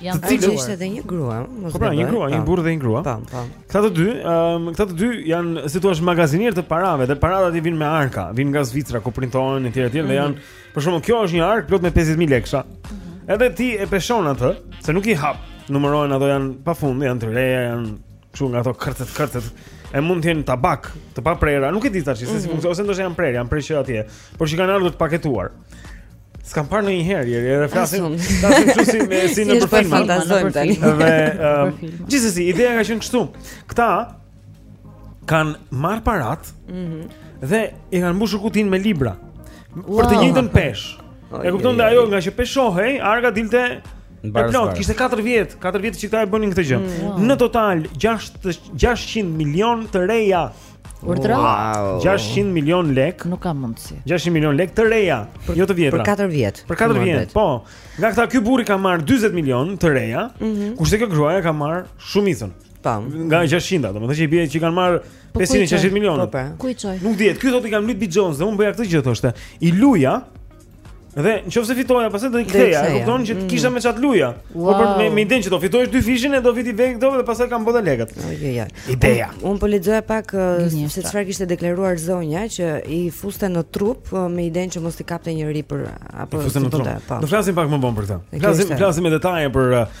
Speaker 4: Nga
Speaker 1: të cilët
Speaker 2: ishte edhe një grua, me sa di.
Speaker 1: Po pra, një grua, një burrë dhe një grua.
Speaker 2: Tam, tam.
Speaker 1: Këta të dy, ëm, këta të dy janë, si thua, magazinierë të parave dhe paratë i vijnë me arka, vijnë nga Zvicra ku printohen etj etj dhe
Speaker 2: mhm.
Speaker 1: janë, për shembull, kjo është një arkë plot me 50000 lekësha. Mhm. Edhe ti e peshon atë, se nuk i hap t'i numërosh, ato janë pafund, janë të reja, janë kështu nga ato kërcet kërcet. E mund të jenë tabakë, të paprera, nuk e di tash se si
Speaker 2: mhm.
Speaker 1: funksionon, ose ndoshta janë prerë, janë prerë atje, por që kanë ardhur të paketuar. S'kam parë ndonjëherë njeri, edhe flasim. Flasim kështu si me si
Speaker 2: nëpër
Speaker 1: filma.
Speaker 2: Fantazojmë tani.
Speaker 1: Dhe
Speaker 4: ehm,
Speaker 1: gjithsesi, ideja ka qenë kështu. Këta kanë marrë paratë. Ëh.
Speaker 2: Mhm.
Speaker 1: Dhe i kanë mbushur kutinë me libra. Për të njëjtën peshë. E kupton dhe ajo ngaqë peshohej, arka dilte e
Speaker 9: plotë,
Speaker 1: kishte 4 vjet, 4 vjet që këta e bënin këtë gjë.
Speaker 2: Mm.
Speaker 1: Në total 6 600 milionë të reja
Speaker 4: Urdhëro.
Speaker 2: Wow.
Speaker 1: 600 milion lek.
Speaker 4: Nuk ka mundësi.
Speaker 1: 600 milion lek të reja, për, jo të vjetra.
Speaker 2: Për 4 vjet.
Speaker 1: Për 4 vjet, po. Nga këta ky burri ka marrë 40 milionë të reja,
Speaker 2: mm -hmm.
Speaker 1: kurse kjo gruaja ka marrë shumicën.
Speaker 2: Po.
Speaker 1: Nga 600, domethënë që i bie që kanë
Speaker 4: marrë
Speaker 1: 560 milionë.
Speaker 2: Po, po.
Speaker 4: Ku i çoi?
Speaker 1: Nuk dihet. Ky thotë i kam lujt bixhoz dhe unë bëja këtë gjë thoshte. I luja Dhe nëse fitoja, pastaj do i ktheja, e kupton që
Speaker 2: mm.
Speaker 1: kisha me ça të luja.
Speaker 4: Wow.
Speaker 1: Por me, me idenë që do fitoja dyfishin e do t'i vija këto dhe pastaj kam boll lekët.
Speaker 2: Ojojoj.
Speaker 1: Ideja.
Speaker 2: Unë un po lexoja pak uh, se çfarë kishte deklaruar zonja që i fuste në trup uh, me idenë që mos i kapte njeri për apo
Speaker 1: të fuste në
Speaker 2: trup. Po.
Speaker 1: Do flasim pak më vonë për këtë. Flasim flasim me detaje për uh,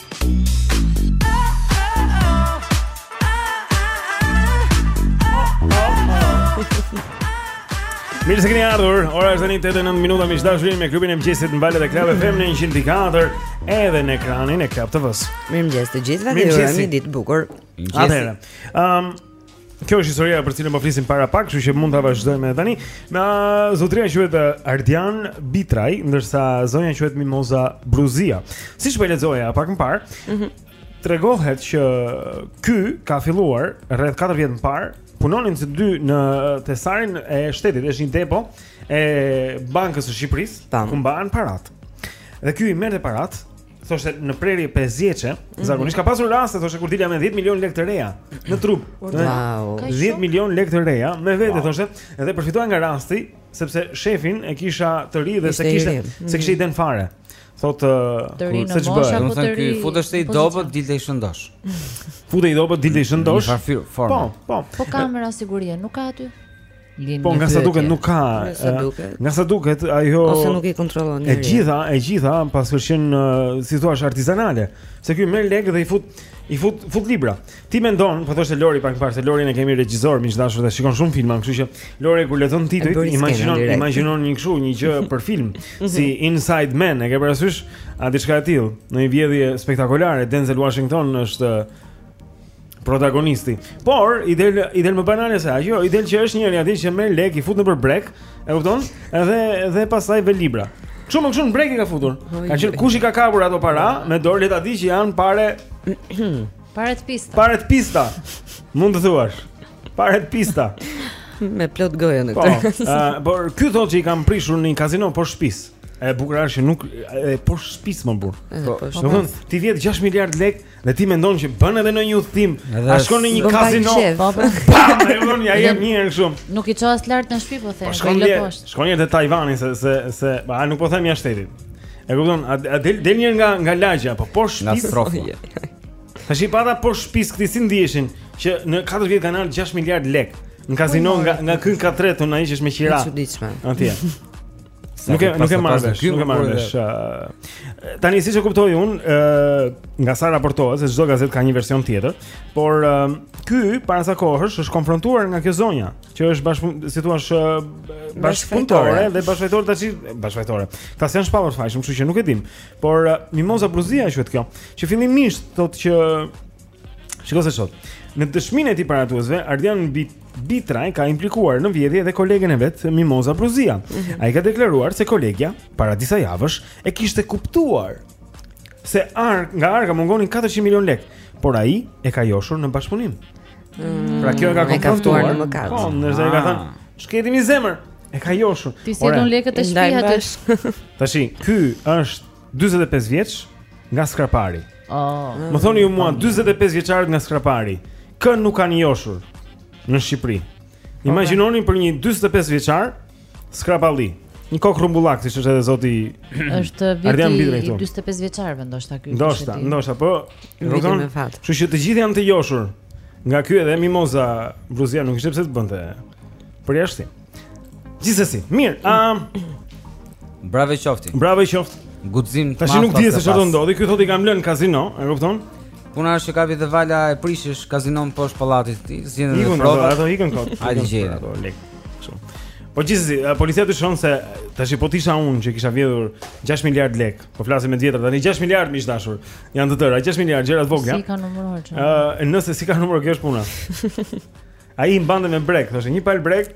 Speaker 1: Mirë se keni ardhur. Ora është tani 8:09 minuta miq të dashur me klubin e mëngjesit në valët e Club FM në 104 edhe në ekranin e Club TV-s.
Speaker 2: Mirëmëngjes të gjithëve. Ju uroj një ditë të bukur.
Speaker 1: Atëherë. Ëm um, Kjo është historia për të cilën po flisim para pak, kështu që mund ta vazhdojmë edhe tani. Na zotëria quhet eh, Ardian Bitraj, ndërsa zonja quhet Mimoza Bruzia. Siç po e lexoja pak më parë,
Speaker 2: mm -hmm.
Speaker 1: tregohet që ky ka filluar rreth 4 vjet më parë, punonin të dy në eh, thesarin e shtetit, është një depo e Bankës së Shqipërisë, ku mbahen paratë. Dhe ky i merrte paratë, thoshte në prerje 5 mijëshe, mm -hmm. zakonisht ka pasur raste thoshte kur dilja me 10 milionë lekë të reja në trup.
Speaker 2: Wow.
Speaker 1: 10 milionë lekë të reja me vete wow. thoshte, edhe përfitoja nga rasti sepse shefin e kisha të ri dhe s'e kishte
Speaker 2: mm -hmm.
Speaker 1: s'e kishte idenë fare. Thotë se
Speaker 4: ç'bëhej,
Speaker 9: do të thënë ky futeshte i dobët, dilte i shëndosh.
Speaker 1: Futej i dobët, dilte i shëndosh. Po, po.
Speaker 4: Po kamera sigurie, nuk ka aty. Lin
Speaker 1: po nga sa duket nuk ka.
Speaker 2: Nga sa duket
Speaker 1: ajo
Speaker 2: ose nuk i kontrollon njeri.
Speaker 1: E gjitha, e gjitha paskëshin si thua artizanale, se ky merr lekë dhe i fut i fut fut libra. Ti mendon, po thoshte Lori pak më parë se Lori ne kemi regjisor, miq të dashur, dhe shikon shumë filma, kështu që Lori kur lexon titujt, imagjinon imagjinon një kështu një gjë për film, mhm. si Inside Man, e ke parasysh? A diçka e tillë, në një vjedhje spektakolare Denzel Washington është protagonisti. Por i del i del më banale se ajo, i del që është një njeri që merr lek i fut nëpër brekë, e kupton? Edhe dhe pastaj ve libra. Kështu më kështu në brekë i ka futur. Ka qenë kush i ka kapur ato para me dorë le ta dijë që janë pare
Speaker 4: pare të pista.
Speaker 1: Pare të pista. Mund të thuash. Pare të pista.
Speaker 2: me plot gojën,
Speaker 1: po,
Speaker 2: këtë.
Speaker 1: Po, por ky thotë që i kam prishur në një kazino poshtë shtëpisë. E bukur është që nuk e poshtë shtëpisë more
Speaker 2: burrë.
Speaker 1: Po, po, po. ti vjedh 6 miliard lekë Dhe ti mendon që bën edhe në një udhtim, a shkon në një kazino?
Speaker 4: Po, po.
Speaker 1: Mendon ja jep mirë kështu.
Speaker 4: Nuk i çon as lart në shtëpi po them, po i lë poshtë.
Speaker 1: Shkon një te Tajvani se se se, a nuk po them jashtë shtetit. E kupton, a del del një nga nga lagja, po poshtë shtëpisë.
Speaker 9: Nga
Speaker 1: strofa. Tashi ata poshtë shtëpisë këtij si ndiheshin që në 4 vjet kanë ardhur 6 miliard lek. Në kazino nga nga ky i katit tretë ai që është me qira.
Speaker 2: Është e çuditshme.
Speaker 1: Atje. Nuk e nuk e marr vesh, nuk e marr vesh. Tani siç e kuptoj unë, ë nga sa raportohet se çdo gazetë ka një version tjetër, por ky para sa kohësh është konfrontuar nga kjo zonja, që është bash si thua është
Speaker 2: bashkëpunëtore
Speaker 1: dhe bashkëfajtore tash bashkëfajtore. Këta s'janë shpallur të fajshëm, kështu që nuk e dimë. Por Mimoza Bruzia quhet kjo, që fillimisht thotë që Shiko se sot. Në dëshminë e tij para hetuesve, Ardian Bit Bitraj ka implikuar në vjedhje edhe kolegen e vet Mimoza Bruzia. Mm -hmm. Ai ka deklaruar se kolegja para disa javësh e kishte kuptuar se ar nga arka mungonin 400 milionë lekë, por ai e ka joshur në bashkëpunim. Mm, pra kjo e ka konfrontuar
Speaker 2: në mëkat.
Speaker 1: Po, nëse e ka
Speaker 9: ah.
Speaker 1: thënë, "Ç'ke ti mi zemër." E ka joshur.
Speaker 4: Ti sjell lekët te shpia.
Speaker 1: Tashi, ky është 45 vjeç nga Skrapari.
Speaker 4: Oh.
Speaker 1: Më thoni ju mua 45 vjeçarët nga Skrapari, kë nuk kanë joshur në Shqipëri? Okay. Imagjinoni për një 45 vjeçar skraparli. Një kokë rrumbullak, siç është edhe zoti.
Speaker 4: Është viti i 45 vjeçarëve ndoshta ky.
Speaker 1: Ndoshta, ndoshta po.
Speaker 2: Rrogon.
Speaker 1: Kështu që të gjithë janë të joshur nga ky edhe Mimoza Bruzia nuk kishte pse të bënte përjashtim. Gjithsesi, mirë. Ëm um,
Speaker 9: Bravo qoftë.
Speaker 1: Bravo qoftë.
Speaker 9: Guxim.
Speaker 1: Tash nuk di se çfarë do ndodhë. Ky thotë i kam lënë në kazino, e kupton?
Speaker 9: Puna është që kapitë vala e prishjes kazinon poshtë pallatit
Speaker 1: të
Speaker 9: tij,
Speaker 1: s'gjen
Speaker 9: prova.
Speaker 1: Ato ikën kot.
Speaker 9: Hajde gjej
Speaker 1: ato lek. Kështu. Po gjithsesi, policia dyshon se tash po t'isha unë që kisha vjedhur 6 miliard lek. Po flasim me të vjetra, tani 6 miliard miq të dashur. Janë të tëra, 6 miliard gjëra të vogla.
Speaker 4: S'i ka numëruar çfarë?
Speaker 1: Ëh, nëse s'i ka numëruar kjo është puna. Ai i mbante me brek, thoshte një pal brek.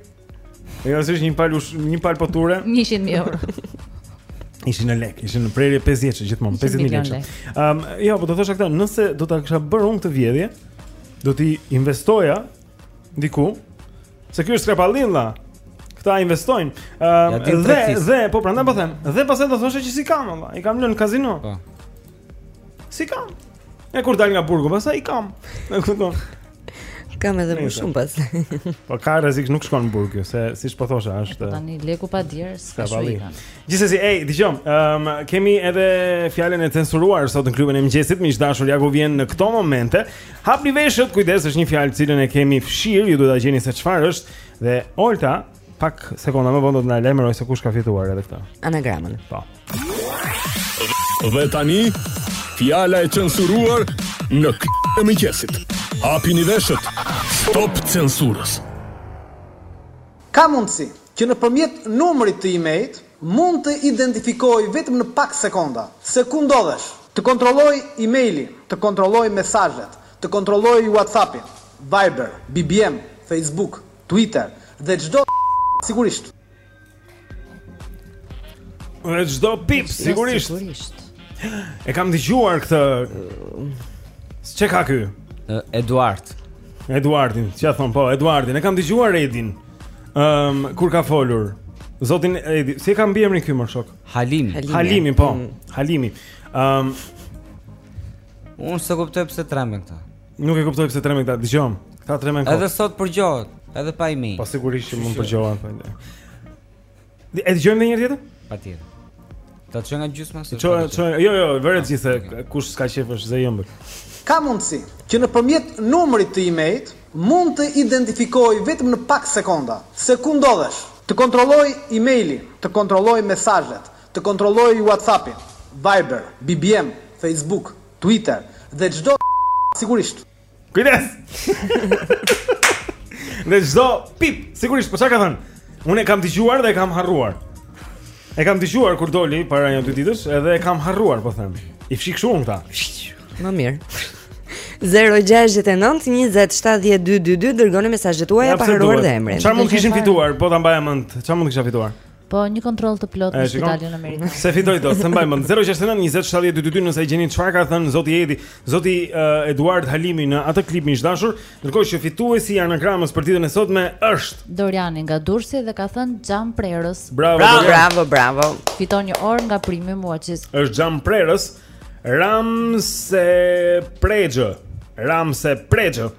Speaker 1: Ai ose një pal ush, një pal poture.
Speaker 4: 100 mijë euro.
Speaker 1: Ishin në lek, ishin në prerje 5-she gjithmonë, 50
Speaker 4: mijë
Speaker 1: lekë. Ëm, um, jo, po do thosha këtë, nëse do ta kisha bërë unë këtë vjedhje, do t'i investoja diku. Se ky është skrapallilla. Këta investojnë. Ëm,
Speaker 9: um,
Speaker 1: dhe dhe po prandaj po them, dhe pastaj do thosha që s'i kam valla, i kam lënë në kazino.
Speaker 9: Po.
Speaker 1: S'i kam. E kur dal nga burgu, pastaj i kam. E kupton?
Speaker 2: Kam edhe më shumë pas.
Speaker 1: Po ka rrezik nuk shkon në burg, se siç po thosha, është.
Speaker 4: Po tani leku pa dier, s'ka shoj.
Speaker 1: Gjithsesi, ej, dëgjomë, um, kemi edhe fjalën e censuruar sot në klubin e mëngjesit, miq të dashur, ja ku vjen në këto momente. Hapni veshët, kujdes, është një fjalë të cilën e kemi fshirë, ju duhet ta gjeni se çfarë është dhe Olta Pak sekonda më vonë do të na lajmërojë se kush ka fituar edhe këtë.
Speaker 2: Anagramën.
Speaker 1: Po.
Speaker 10: Dhe tani fjala e censuruar në klubin e mëngjesit. Hapini veshët. Stop censurës.
Speaker 11: Ka mundësi që nëpërmjet numrit të IMEI-t mund të identifikojë vetëm në pak sekonda se ku ndodhesh. Të kontrollojë e-mailin, të kontrollojë mesazhet, të kontrollojë WhatsApp-in, Viber, BBM, Facebook, Twitter dhe çdo sigurisht.
Speaker 1: Dhe çdo pip sigurisht.
Speaker 4: Sigurisht.
Speaker 1: E kam dëgjuar këtë. Ç'e ka ky?
Speaker 9: Eduard.
Speaker 1: Eduardin, ça thonë po, Eduardin. E kam dëgjuar Edin. Ëm um, kur ka folur Zotin Edi, si e ka mbiemrin ky mo shok?
Speaker 9: Halimi.
Speaker 1: Halimi, Halimi po. Mm. Halimi. Ëm um,
Speaker 9: Unë s'e kuptoj pse tremben këta.
Speaker 1: Nuk e kuptoj pse tremen këta. Dëgjomë. Këta tremen kot.
Speaker 9: Edhe sot përgjohet, edhe pa IMEI.
Speaker 1: Po sigurisht që mund të përgjohen po. E dëgjojmë një herë tjetër?
Speaker 9: Patjetër. Ta çojmë nga gjysma se.
Speaker 1: Çojmë, çojmë. Jo, jo, vëre të gjithë se kush s'ka qejf është zë i ëmbël.
Speaker 11: Ka mundësi që nëpërmjet numrit të IMEI-t mund të identifikojë vetëm në pak sekonda se ku ndodhesh. Të kontrollojë e-mailin, të kontrollojë mesazhet, të kontrollojë WhatsAppin, Viber, BBM, Facebook, Twitter dhe çdo sigurisht.
Speaker 1: Kujdes. Dhe çdo pip, sigurisht, po ça ka thënë? Unë e kam dëgjuar dhe e kam harruar. E kam dëgjuar kur doli, para një dy ditësh, edhe e kam harruar, po them. I fshikan shumë këta.
Speaker 2: Më mirë. 069 20 70 222 Dërgoni mesazhet tuaja pa
Speaker 1: harruar
Speaker 2: dhe emrin.
Speaker 1: Ça mund të kishim fituar, po ta mbaja mend. Ça mund të kisha fituar?
Speaker 4: Po një kontroll të
Speaker 1: plotë
Speaker 4: në spitalin amerikan.
Speaker 1: S'e fitoj dot, s'e mbaj mend 069 20 70 222 nëse e gjeni çfarë ka thënë zoti Edi, zoti uh, Eduard Halimi në atë klip miq të dashur, ndërkohë që fituesi i anagramës për ditën e sotme është
Speaker 4: Doriani nga Durrësi dhe ka thënë xhamprerës.
Speaker 1: Bravo,
Speaker 2: bravo, bravo, bravo.
Speaker 4: Fiton një orë nga primi Muaçis.
Speaker 1: Është xhamprerës, Ramse Prexhë. Ramse Prexhë.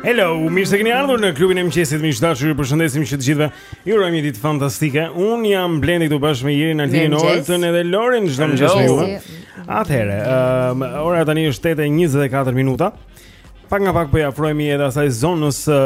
Speaker 1: Hello, mirë se keni ardhur në klubin e mëngjesit. Miq të dashur, ju përshëndesim që të gjithëve. Ju urojmë një ditë fantastike. Unë jam Blendi këtu bashkë me Erin,
Speaker 4: Altin,
Speaker 1: Oltën edhe Lorin çdo mëngjes me ju. Atëherë, um, ora tani është 8:24 minuta. Pak nga pak po i afrohemi edhe asaj zonës së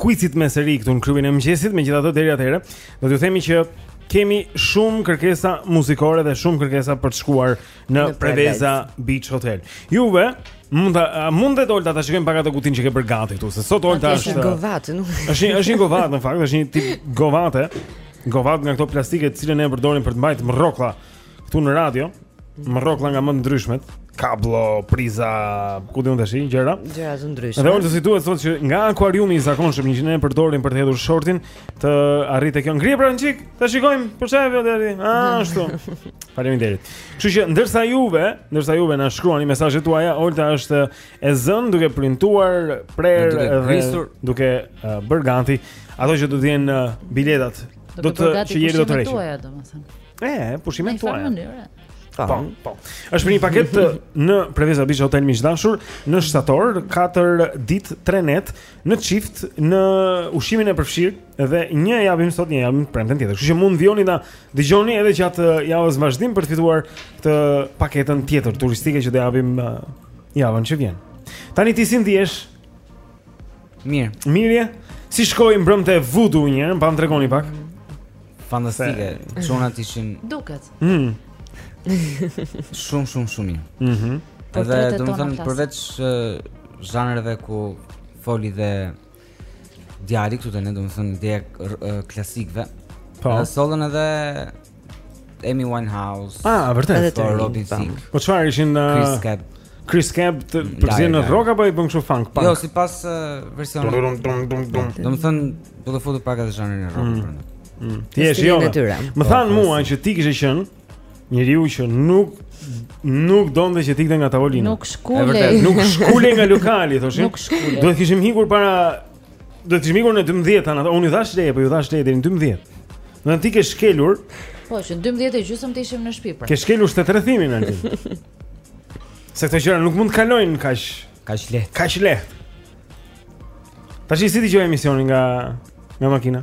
Speaker 1: kuicit me seri këtu në klubin e mëngjesit, megjithatë deri atëherë do t'ju themi që kemi shumë kërkesa muzikore dhe shumë kërkesa për të shkuar në,
Speaker 2: në Preveza
Speaker 1: Beach Hotel. Juve mund të mund të, Olta, ta shikojmë pak atë kutinë që ke bërë gati këtu, se sot Olta
Speaker 2: është
Speaker 1: një
Speaker 2: govatë, nuk
Speaker 1: është një është një govatë në fakt, është një tip govate, govatë nga këto plastike të cilën ne e përdorim për të mbajtur mrrokulla. këtu në radio, mrrokulla nga më të ndryshmet, kablo, priza, ku di unë tash, gjëra.
Speaker 2: Gjëra të ndryshme.
Speaker 1: Dhe ulë si duhet thënë që nga akuariumi i zakonshëm që ne e përdorim për të hedhur shortin, kemi arritur te kjo, ngrije pra një çikë, ta shikojmë për çfarë bëhet fjalë. Ah, ashtu. Faleminderit. Kështu që ndërsa juve, ndërsa juve na shkruani mesazhet tuaja, Olta është e zënë duke printuar, prerë dhe duke
Speaker 9: grisur,
Speaker 1: duke uh, bërë gati ato që do të jenë uh, biletat. Do të që jeri do të rreqë. E, pushimet tuaja.
Speaker 4: Në një mënyrë.
Speaker 1: Po, po, po. Është një paketë në Preveza Beach Hotel, miq të dashur, në shtator, 4 ditë, 3 net në çift me ushqimin e përfshirë dhe një e japim sot, një e japim të premten tjetër. Kështu që mund të vijoni të na dëgjoni edhe gjatë uh, javës në vazhdim për të fituar këtë paketën tjetër turistike që do japim uh, javën që vjen. Tani ti si ndihesh?
Speaker 9: Mirë.
Speaker 1: Mirë je. Si shkoi mbrëmë te Vudu një herë, pa më tregoni pak.
Speaker 9: Fantastike. Çunat ishin
Speaker 4: Duket.
Speaker 1: Mhm.
Speaker 9: Shumë shumë shumë mirë.
Speaker 1: Mhm.
Speaker 4: Mm Edhe
Speaker 9: domethënë përveç zhanreve ku foli dhe djali këtu te ne, domethënë ideja klasikëve.
Speaker 1: Po.
Speaker 9: Sollën edhe Amy Winehouse.
Speaker 1: Ah, vërtet.
Speaker 9: Po Robin Thicke.
Speaker 1: Po çfarë ishin në uh,
Speaker 9: Chris Cab?
Speaker 1: Chris Cab të përzier në rock apo i bën kështu funk punk?
Speaker 9: Jo, sipas uh, versionit.
Speaker 1: Dum dum dum dum.
Speaker 9: Domethënë duke futur pak atë zhanrin e rock mm. brenda.
Speaker 1: Mm. Ti je jo. Më thanë po, mua që ti kishe qenë njeriu që nuk nuk donte që të ikte nga tavolina.
Speaker 4: Nuk shkulej.
Speaker 1: Nuk shkulej nga lokali, thoshin.
Speaker 4: Nuk shkulej.
Speaker 1: Duhet të kishim ikur para Do të kishim ikur në 12 tani, unë i dhash leje, po ju dhash leje deri në 12. Në ti ke shkelur.
Speaker 4: Po, që në 12 e gjysmë të ishim në shtëpi pra.
Speaker 1: Ke shkelur shtetrrethimin aty. Se këto gjëra nuk mund të kalojnë kaq
Speaker 9: kaq lehtë.
Speaker 1: Kaq lehtë. Tashi si e dëgjoj emisionin nga nga makina?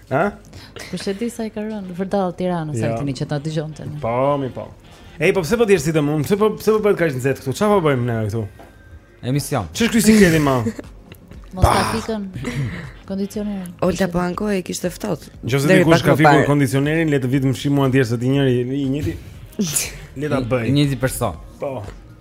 Speaker 1: Ha? Po se
Speaker 4: di sa i ka rënë vërdall Tiranës
Speaker 1: ja.
Speaker 4: altini që ta dëgjonte.
Speaker 1: Po, mi po. Ej, po pse po djersit unë? Pse po pse po bëhet kaq nxehtë këtu? Çfarë po bëjmë ne këtu?
Speaker 9: Emision.
Speaker 1: Ç'është ky sikleti më?
Speaker 4: Mos e fikën kondicionerin.
Speaker 2: Olta po ankohej kishte ftohtë.
Speaker 1: Nëse dikush ka fikur kondicionerin, le të vijë të më fshijë mua djersët i njëti i njëti. Le ta bëj.
Speaker 9: Njëti person.
Speaker 1: Po.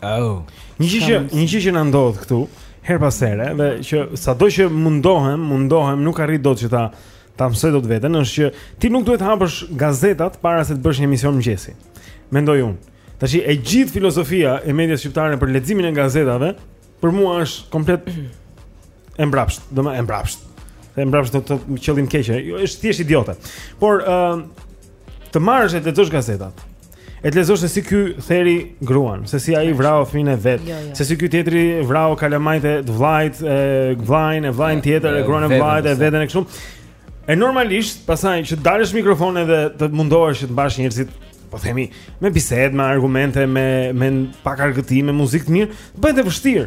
Speaker 9: Oh.
Speaker 1: Një gjë që një gjë që na ndodh këtu herë pas here dhe që sado që mundohem, mundohem, nuk arrij dot që ta ta mësoj dot veten, është që ti nuk duhet të hapësh gazetat para se të bësh një emision mëngjesi. Mendoj unë. Tashi e gjithë filozofia e medias shqiptare për leximin e gazetave Për mua është komplet e mbrapsht, do më e mbrapsht. E mbrapsht do të thotë qëllim keq, jo, është thjesht idiote. Por ë uh, të marrësh e të lexosh gazetat. E të lexosh se si ky theri gruan, se si ai vrau fëmin e vet,
Speaker 4: jo, jo.
Speaker 1: se si ky tjetri vrau kalamajtë e të vllait, e vllajin, e vllain tjetër, e gruan e vllait e veten e kështu. E normalisht, pastaj që të dalësh në mikrofon edhe të mundohesh që të mbash njerëzit, po themi, me bisedë, me argumente, me me pak argëtim, me muzikë të mirë, bëhet e vështirë.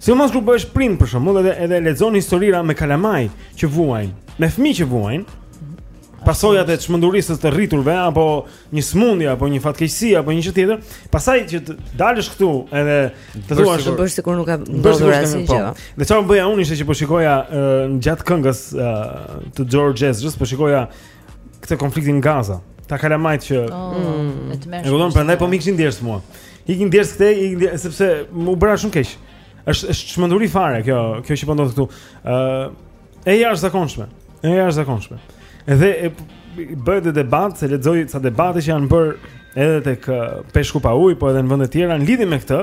Speaker 1: Sidomos kur bëhesh prind për shembull edhe edhe lexon historira me kalamaj që vuajnë, me fëmijë që vuajnë, pasojat e çmendurisë së të rriturve apo një smundje apo një fatkeqësi apo një gjë tjetër, pastaj që të dalësh këtu edhe të thuash
Speaker 2: të bësh sikur nuk ka ndodhur asgjë.
Speaker 1: Po. Dhe çfarë bëja unë ishte që po shikoja ë gjatë këngës të George Ezra, po shikoja këtë konfliktin në Gaza. Ata kalamajtë që
Speaker 4: oh, mm. e tmerrshme.
Speaker 1: E kupton, prandaj po më ikin djersë mua. Ikin djersë këtej, ikin djersë sepse u bëra shumë keq. Është është çmenduri fare kjo, kjo që po ndodh këtu. Ë E jashtëzakonshme. E jashtëzakonshme. Edhe e bëhet edhe debat, se lexoj ca debate që janë bërë edhe tek Peshku pa ujë, po edhe në vende të tjera në lidhje me këtë.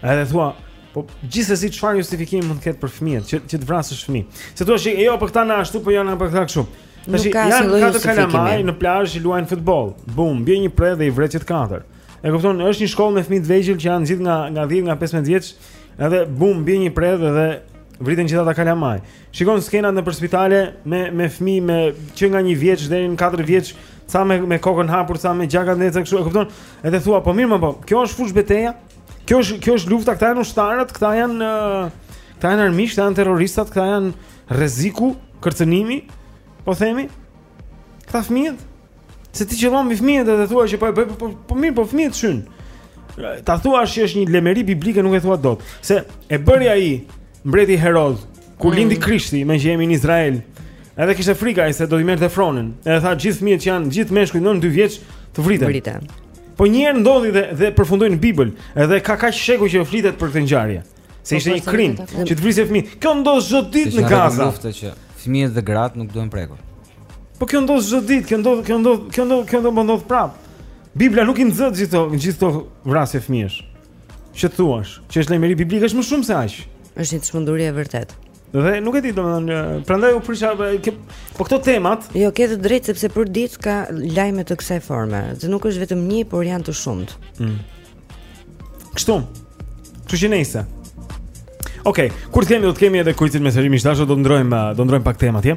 Speaker 1: Edhe thua, po gjithsesi çfarë justifikimi mund të ketë për fëmijët që, që të vrasësh fëmijë. Se thua se jo, po këta na ashtu po janë apo këta kështu. Tash janë katër kalamaj në plazh që luajnë futboll. Bum, bie një predhë i vret që të katër. E kupton, është një shkollë me fëmijë të vegjël që janë gjithë nga nga 10 nga 15 vjeç, Edhe bum bie një predhë edhe vriten gjithë ata kalamaj. Shikon skenat nëpër spitale me me fëmijë me që nga 1 vjeç deri në 4 vjeç, ca me me kokën hapur, ca me gjakra ndërsa kështu, e kupton? Edhe thua, po mirë mo po, kjo është fushëbeteja? Kjo është kjo është lufta, këta janë ushtarët, këta janë këta janë armiqtë, këta janë terroristat, këta janë rreziku, kërcënimi, po themi. Këta fëmijët Se ti qëllon mbi fëmijët dhe thua që po e bëj, po, po, po mirë, po fëmijët shyn. Ta thuash që është një lemeri biblike nuk e thua dot. Se e bëri ai mbreti Herod kur mm. lindi Krishti, meqë jemi në Izrael. Edhe kishte frikë ai se do t'i merrte fronin. Edhe tha gjithë fëmijët që janë gjithë meshkujt nën 2 vjeç të vriten.
Speaker 2: Vriten.
Speaker 1: Po një herë ndodhi dhe dhe përfundoi në Bibël, edhe ka kaq shekuj që flitet për këtë ngjarje. Se ishte një krim që të vrisje fëmijë. Kjo ndodh çdo ditë në Gaza.
Speaker 9: Është që fëmijët dhe gratë nuk duhen prekur.
Speaker 1: Po kjo ndodh çdo ditë, kjo ndodh, kjo ndodh, kjo ndodh, kjo ndodh, po ndodh prap. Bibla nuk i nxit gjithë këto, gjithë këto vrasje fëmijësh. Që të thuash që është lajmëri biblike është më shumë se aq.
Speaker 2: Është një çmenduri e vërtetë.
Speaker 1: Dhe nuk e di domethënë, prandaj u prisha, po këto temat.
Speaker 2: Jo, ke të drejtë sepse për ditë ka lajme të kësaj forme, dhe nuk është vetëm një, por janë të shumtë.
Speaker 1: Mm. Kështu. Kështu që nejse. Okej, kur të kemi do të kemi edhe kuicin me seri miqtash, do ndrojmë do ndrojmë pak temat, ja.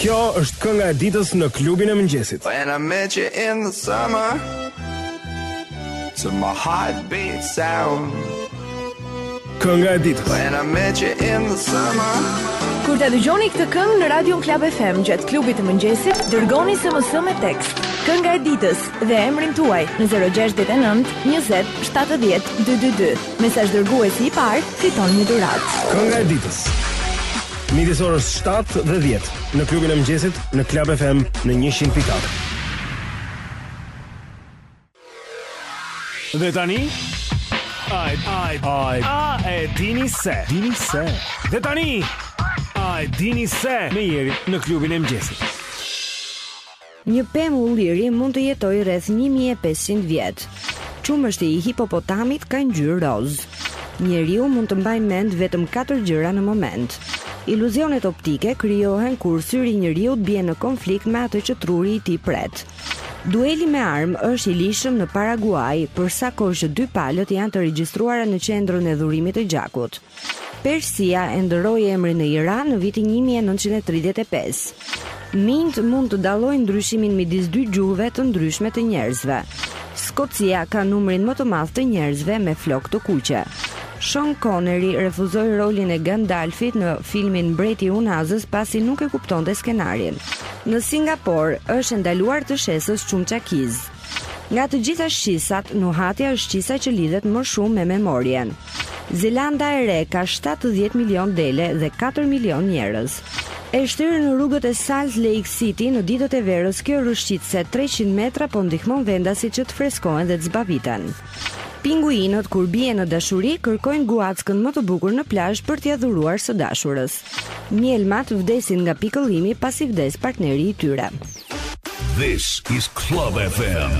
Speaker 10: Kjo është kënga e ditës në klubin e mëngjesit.
Speaker 12: When I met you in the summer To my heart beat sound
Speaker 10: Kënga e ditës.
Speaker 12: When I met you in the summer
Speaker 13: Kur ta dëgjoni këtë këngë në Radio Klab FM gjatë klubit të mëngjesit, dërgoni SMS me tekst: Kënga e ditës dhe emrin tuaj në 069 20 70 222. Mesazhdërguesi i parë fiton një dhuratë.
Speaker 10: Kënga e ditës. Midis orës 7 dhe 10 në klubin e mëngjesit në Club FM në 100.4.
Speaker 1: Dhe tani Ai, ai, ai. A e dini se? Dini se. Dhe tani, a e dini se? Me Jerin në klubin e mëngjesit.
Speaker 2: Një pemë ulliri mund të jetojë rreth një mijë e pesëqind vjet. Qumështi i hipopotamit ka ngjyrë rozë. Njeriu mund të mbajë mend vetëm katër gjëra në moment. Iluzionet optike krijohen kur syri i njeriut bie në konflikt me atë që truri i tij pret. Dueli me armë është i ligjshëm në Paraguaj për sa kohë që dy palët janë të regjistruara në qendrën e dhurimit të gjakut. Persia e ndërroi emrin në Iran në vitin një mijë e nëntëqind e tridhjetë e pesë. Minjtë mund të dallojnë ndryshimin midis dy gjuhëve të ndryshme të njerëzve. Skocia ka numrin më të madh të njerëzve me flokë të kuqe. Sean Connery refuzoi rolin e Gandalfit në filmin Mbreti i Unazës pasi nuk e kuptonte skenarin. Në Singapor është e ndaluar të shesësh çamçakëz. Nga të gjitha shqisat, nuhatja është shqisa që lidhet më shumë me memorien. Zelanda e Re ka shtatëdhjetë milionë dele dhe katër milionë njerëz. E shtrirë në rrugët e Salt Lake City në ditët e verës kjo rrëshqitëse treqind metra po ndihmon vendasit që të freskohen dhe të zbaviten. Pinguinët kur bien në dashuri kërkojnë guackën më të bukur në plazh për t'ia dhuruar së dashurës. Mjelmat vdesin nga pikëllimi pasi vdes partneri i tyre.
Speaker 14: This is Club FM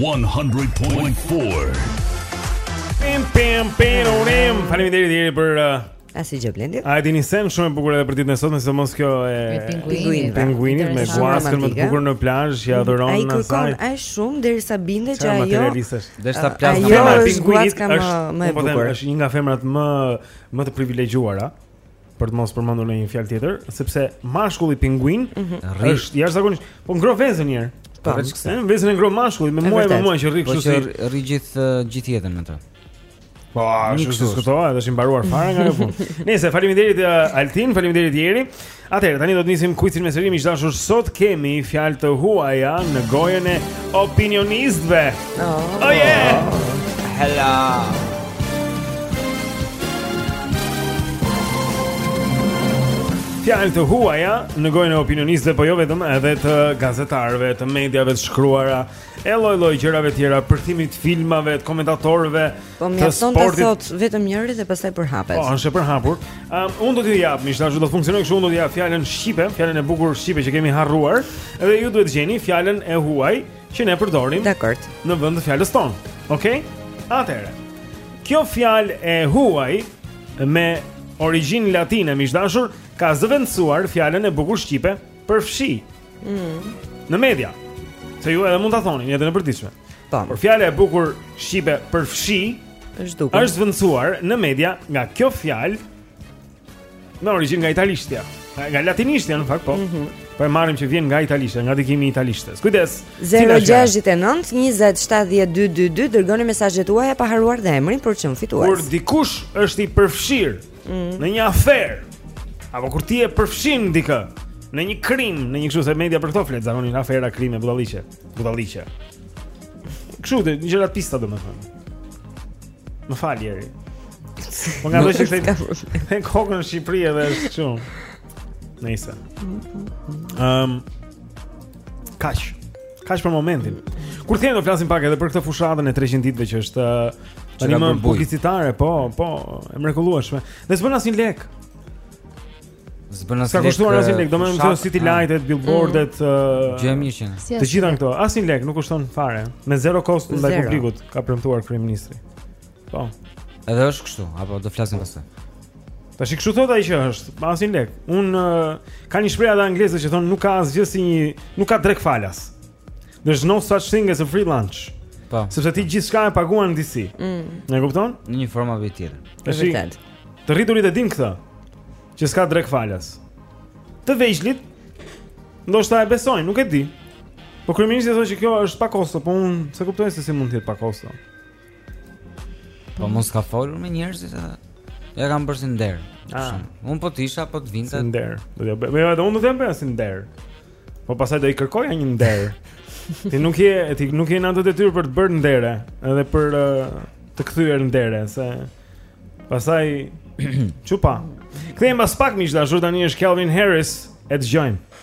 Speaker 14: 100.4.
Speaker 1: Pim pim pim unim. Faleminderit Jeri për uh,
Speaker 2: Asi gjë blendi.
Speaker 1: A e dini sen shumë e bukur edhe për ditën e sotme, sidomos kjo e
Speaker 2: pinguinit,
Speaker 1: pinguinit me guaskën më të bukur në plazh që adhuron
Speaker 2: ajo.
Speaker 1: Ai
Speaker 2: kërkon ai shumë derisa bindet që ajo.
Speaker 9: Derisa
Speaker 1: plazh
Speaker 2: me
Speaker 1: pinguinit është
Speaker 2: më e bukur.
Speaker 1: Është një nga femrat më më të privilegjuara. për të mos përmendur një fjalë tjetër, sepse mashkulli pinguin
Speaker 9: mm -hmm.
Speaker 1: është jashtëzakonisht, po ngroh vezën një herë.
Speaker 9: Po vetë kësaj.
Speaker 1: Vezën e ngroh mashkulli me muaj me muaj që rri
Speaker 9: po
Speaker 1: kështu si
Speaker 9: rri gjithë gjithë jetën me të.
Speaker 1: Po,
Speaker 9: është
Speaker 1: të skutohet, është i mbaruar fare nga ajo. Nëse faleminderit eh, Altin, faleminderit Jeri. Atëherë tani do të nisim kuicin miq të dashur. Sot kemi fjalë të huaja në gojën e opinionistëve.
Speaker 2: Oh,
Speaker 1: oh yeah.
Speaker 9: Hello.
Speaker 1: Fjalë të huaja në gojën e opinionistëve, po jo vetëm edhe të gazetarëve, të mediave të shkruara, e lloj-lloj gjërave tjera, përkthimit të filmave, të komentatorëve,
Speaker 2: po,
Speaker 1: të
Speaker 2: sportit. Po
Speaker 1: mjafton
Speaker 2: të thotë vetëm njëri dhe pastaj përhapet.
Speaker 1: Po, është e përhapur. Um, unë do t'ju jap, miq, ashtu do funksionojë kështu, unë do t'ju jap fjalën shqipe, fjalën e bukur shqipe që kemi harruar, edhe ju duhet të gjeni fjalën e huaj, që ne përdorim
Speaker 2: Dakord.
Speaker 1: në vend të fjalës tonë. Okej? Atëherë. Kjo fjalë e huaj me origjinë latine miq të dashur ka zëvendësuar fjalën e bukur shqipe përfshij.
Speaker 2: Mm.
Speaker 1: Në media. Se ju edhe mund ta thoni në jetën e përditshme.
Speaker 2: Po.
Speaker 1: Por fjala e bukur shqipe përfshij
Speaker 2: është zhdukur.
Speaker 1: Është zëvendësuar në media nga kjo fjalë Me origjinë nga italishtja. Nga latinishtja në fakt po. Mm -hmm. Po e marrim që vjen nga italishtja, nga ndikimi i italishtes. Kujdes.
Speaker 2: 069 20 7222 dërgoni mesazhet tuaja pa harruar dhe emrin për çdo fitues.
Speaker 1: Kur dikush është i përfshirë
Speaker 2: mm -hmm.
Speaker 1: në një aferë apo kur ti e përfshin dikë në një krim, në një kështu se media për këto flet zakonisht afera krime budallallëqe, budallallëqe. Kështu, gjëra të pista domethënë. Më fal Jeri. Po ngado që
Speaker 2: të
Speaker 1: kthesh kokën në Shqipëri edhe është kështu. Nëse. Ehm. Kaq. Kaq për momentin. Kur thoni do flasim pak edhe për këtë fushatën e 300 ditëve që është
Speaker 9: eh,
Speaker 1: tani më publicitare, po, po, e mrekullueshme. Dhe s'bën asnjë lek.
Speaker 9: S'bën asnjë.
Speaker 1: S'ka kushtuar asnjë lek, domethënë këto City Light-et, ah. billboardet, mm.
Speaker 9: uh, gjë mirë që.
Speaker 1: Të gjitha këto, asnjë lek nuk kushton fare, me zero kosto ndaj publikut, ka premtuar kryeministri. Po.
Speaker 9: Edhe është kështu, apo do flasim pastaj.
Speaker 1: Tash kështu thotë ai që është, pa asnjë lek. Un uh, ka një shprehje edhe angleze që thonë nuk ka asgjë si një, nuk ka drekë falas. There's no such thing as a free lunch.
Speaker 9: Po.
Speaker 1: Sepse ti gjithçka e paguan disi.
Speaker 2: Mm.
Speaker 1: E kupton?
Speaker 9: Në një formë apo tjetër.
Speaker 1: Është
Speaker 2: vërtet.
Speaker 1: Të rriturit e dinë këtë. Që s'ka drekë falas. Të vegjlit ndoshta e besojnë, nuk e di. Po kryeministri thotë se kjo është pa kosto, po unë s'e kuptoj se si mund të jetë pa kosto.
Speaker 9: Po mos ka folur me njerëzit edhe. Ia kam bërë si nder.
Speaker 1: Ah.
Speaker 9: Unë po të isha po të vinta.
Speaker 1: Si nder. Do të bëj. Jo, unë do t'ia kam bërë si nder. Po pastaj do i kërkoja një nder. Ti nuk je, ti nuk je në atë detyrë për të bërë ndere, edhe për uh, të kthyer ndere, se pastaj çupa. Kthehem pas pak miq të dashur, tani është Calvin Harris, e dëgjojmë.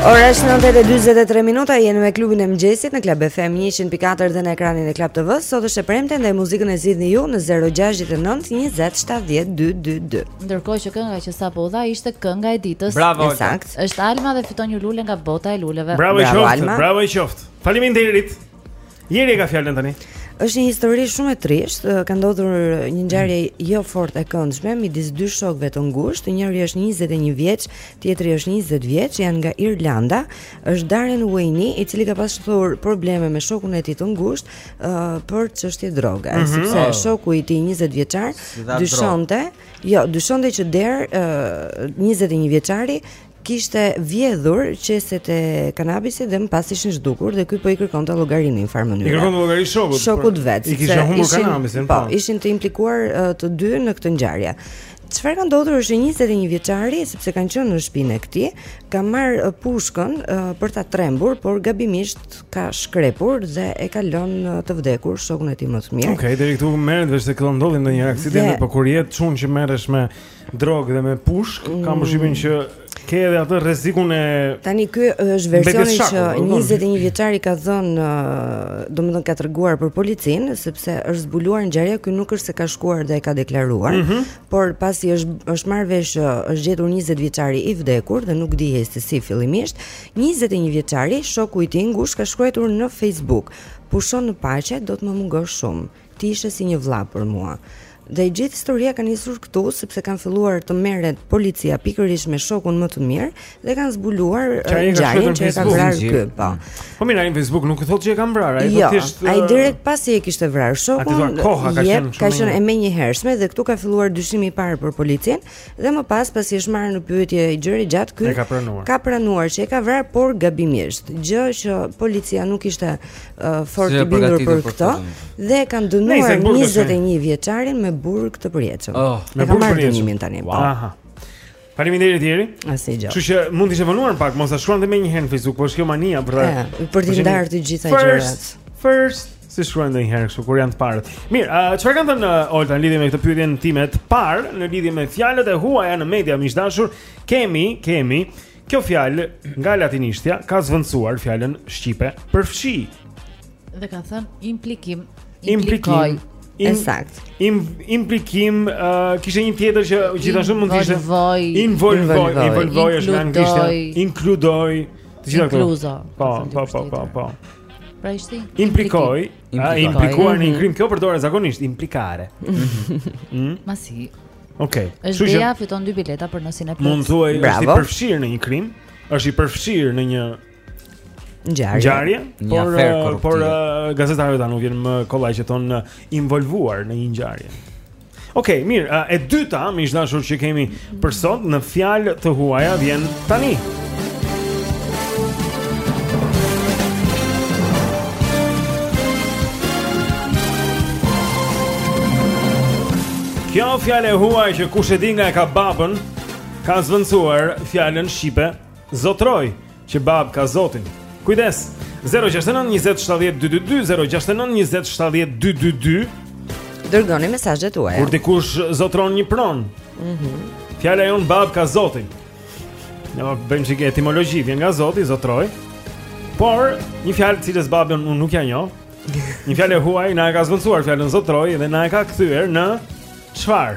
Speaker 2: Ora është 9:43 minuta, jemi me klubin e mëngjesit në Club FM 104 dhe në ekranin e Club TV. Sot është e premte ndaj muzikën e zgjidhni ju në 069 20 70 222.
Speaker 4: Ndërkohë që kënga që sapo u dha ishte kënga e ditës.
Speaker 9: Bravo.
Speaker 2: Sakt.
Speaker 4: Është Alma dhe fiton një lule nga bota e luleve.
Speaker 1: Bravo i qoftë. Bravo i qoftë. Faleminderit. Jeri ka fjalën tani.
Speaker 2: Është një histori shumë e trishtë. Ka ndodhur një ngjarje jo fort e këndshme midis dy shokëve të ngushtë. Njëri është 21 vjeç, tjetri është 20 vjeç, janë nga Irlanda. Është Darren Wayne, i cili ka pasur probleme me shokun e tij të ngushtë uh, për çështje droge,
Speaker 9: mm -hmm.
Speaker 2: sepse
Speaker 9: oh.
Speaker 2: shoku i tij 20 vjeçar dyshonte Jo, dyshonte që der uh, 21 vjeçari kishte vjedhur qeset e kanabisit dhe më pas ishin zhdukur dhe ky po i kërkonte llogarinë në njëfarë mënyre.
Speaker 1: I kërkonte llogari shokut.
Speaker 2: Shokut
Speaker 1: po,
Speaker 2: vet.
Speaker 1: I kishte humbur kanabisin.
Speaker 2: Po, po, ishin të implikuar uh, të dy në këtë ngjarje. Çfarë ka ndodhur është që 21 vjeçari sepse kanë qenë në shtëpinë e këtij, ka marrë pushkën uh, për ta trembur, por gabimisht ka shkrepur dhe e ka lënë të vdekur shokun e tij më të mirë.
Speaker 1: Okej, okay, deri këtu merret vesh se këto ndodhin ndonjë aksident,
Speaker 2: dhe...
Speaker 1: por kur je çun që merresh me drogë dhe me pushkë,
Speaker 2: mm.
Speaker 1: kam përshtypjen që ke edhe atë rrezikun e
Speaker 2: Tani ky është versioni që 21 vjeçari ka dhënë, domethënë ka treguar për policinë sepse është zbuluar ngjarja, ky nuk është se ka shkuar dhe e ka deklaruar,
Speaker 1: mm -hmm.
Speaker 2: por pasi është është marrë vesh është gjetur 20 vjeçari i vdekur dhe nuk dihej se si fillimisht, Njëzet e një vjeçari, shoku i tij i ngushtë ka shkruajtur në Facebook, Pusho në paqe, do të më mungosh shumë. Ti ishe si një vëlla për mua. Dhe e gjithë historia ka nisur këtu sepse kanë filluar të merret policia pikërisht me shokun më të mirë dhe kanë zbuluar ngjarjen që e ka vrarë ky. Po.
Speaker 1: Po mirë, ai në Facebook nuk thotë që e kam vrarë, ai
Speaker 2: jo,
Speaker 1: thotë thjesht
Speaker 2: ai direkt pasi e kishte vrarë shokun.
Speaker 1: Ajo koha ka qenë shumë.
Speaker 2: Ka qenë e menjëhershme dhe këtu ka filluar dyshimi i parë për policinë. Dhe më pas pasi është marrë në pyetje gjerë e gjatë ky
Speaker 1: ka pranuar.
Speaker 2: Ka pranuar që e ka vrarë por gabimisht, gjë që policia nuk ishte uh, fort
Speaker 9: e
Speaker 2: bindur për këtë dhe e kanë dënuar 21 vjeçarin me burg të përjetshëm.
Speaker 9: Oh,
Speaker 2: me burg të përjetshëm tani. Po. Wow.
Speaker 1: Aha. Faleminderit Jeri.
Speaker 2: Asgjë.
Speaker 1: Kështu që mund të ishte vonuar pak, mos ta shkruante menjëherë në Facebook, por është kjo mania për ta.
Speaker 2: Për
Speaker 1: të
Speaker 2: ndarë të gjitha gjërat.
Speaker 1: First, first Si shkruajnë ndonjë herë kështu kur janë të parët. Mirë, uh, çfarë kanë thënë uh, Olta në lidhje me këtë pyetjen time të parë, në lidhje me fjalët e huaja në media miq të dashur, kemi, kemi kjo fjalë nga latinishtja ka zëvendësuar fjalën shqipe përfshi.
Speaker 4: Dhe kanë thënë implikim, implikoj.
Speaker 1: E
Speaker 2: saktë.
Speaker 1: Im, implikim, uh, kishte një tjetër që gjithashtu mund të ishte
Speaker 4: involvoj,
Speaker 1: involvoj,
Speaker 2: involvoj,
Speaker 4: inkludoj,
Speaker 1: inkludoj, të gjitha këto. Po, po, po, po, po.
Speaker 4: Pra ishte
Speaker 1: implikoj,
Speaker 9: i
Speaker 1: implikuar në një
Speaker 2: mhm.
Speaker 1: krim kjo përdoret zakonisht implikare. Mhm.
Speaker 4: Ma
Speaker 1: si.
Speaker 4: Okej.
Speaker 1: Kështu që
Speaker 4: i fiton dy bileta për në Cineplexx.
Speaker 1: Mund
Speaker 4: të
Speaker 1: thuash është i përfshirë në një krim, është i përfshirë në një
Speaker 2: ngjarje.
Speaker 1: Ngjarje, por
Speaker 9: eh,
Speaker 1: por eh, gazetarëve tanë u vjen më kollaj që thonë eh, involvuar në një ngjarje. Ok, mirë, e dyta, miq të dashur që kemi për sot, në fjalë të huaja vjen tani. Kjo fjalë e huaj që kush e di nga e ka babën, ka zëvendësuar fjalën shqipe zotëroj. Që babë ka zotin. Kujdes. 069 20 70 222 069 20 70 222.
Speaker 2: Dërgoni mesazhet tuaja.
Speaker 1: Kur dikush zotëron një pronë.
Speaker 2: Mhm.
Speaker 1: Mm Fjala jonë babë ka zotin. Nëse bëjmë një çikë etimologji, vjen nga zoti, zotëroj. Por një fjalë së cilës babën unë nuk ia njoh. Një fjalë e huaj na e ka zëvendësuar fjalën zotëroj dhe na e ka kthyer në
Speaker 3: çfarë?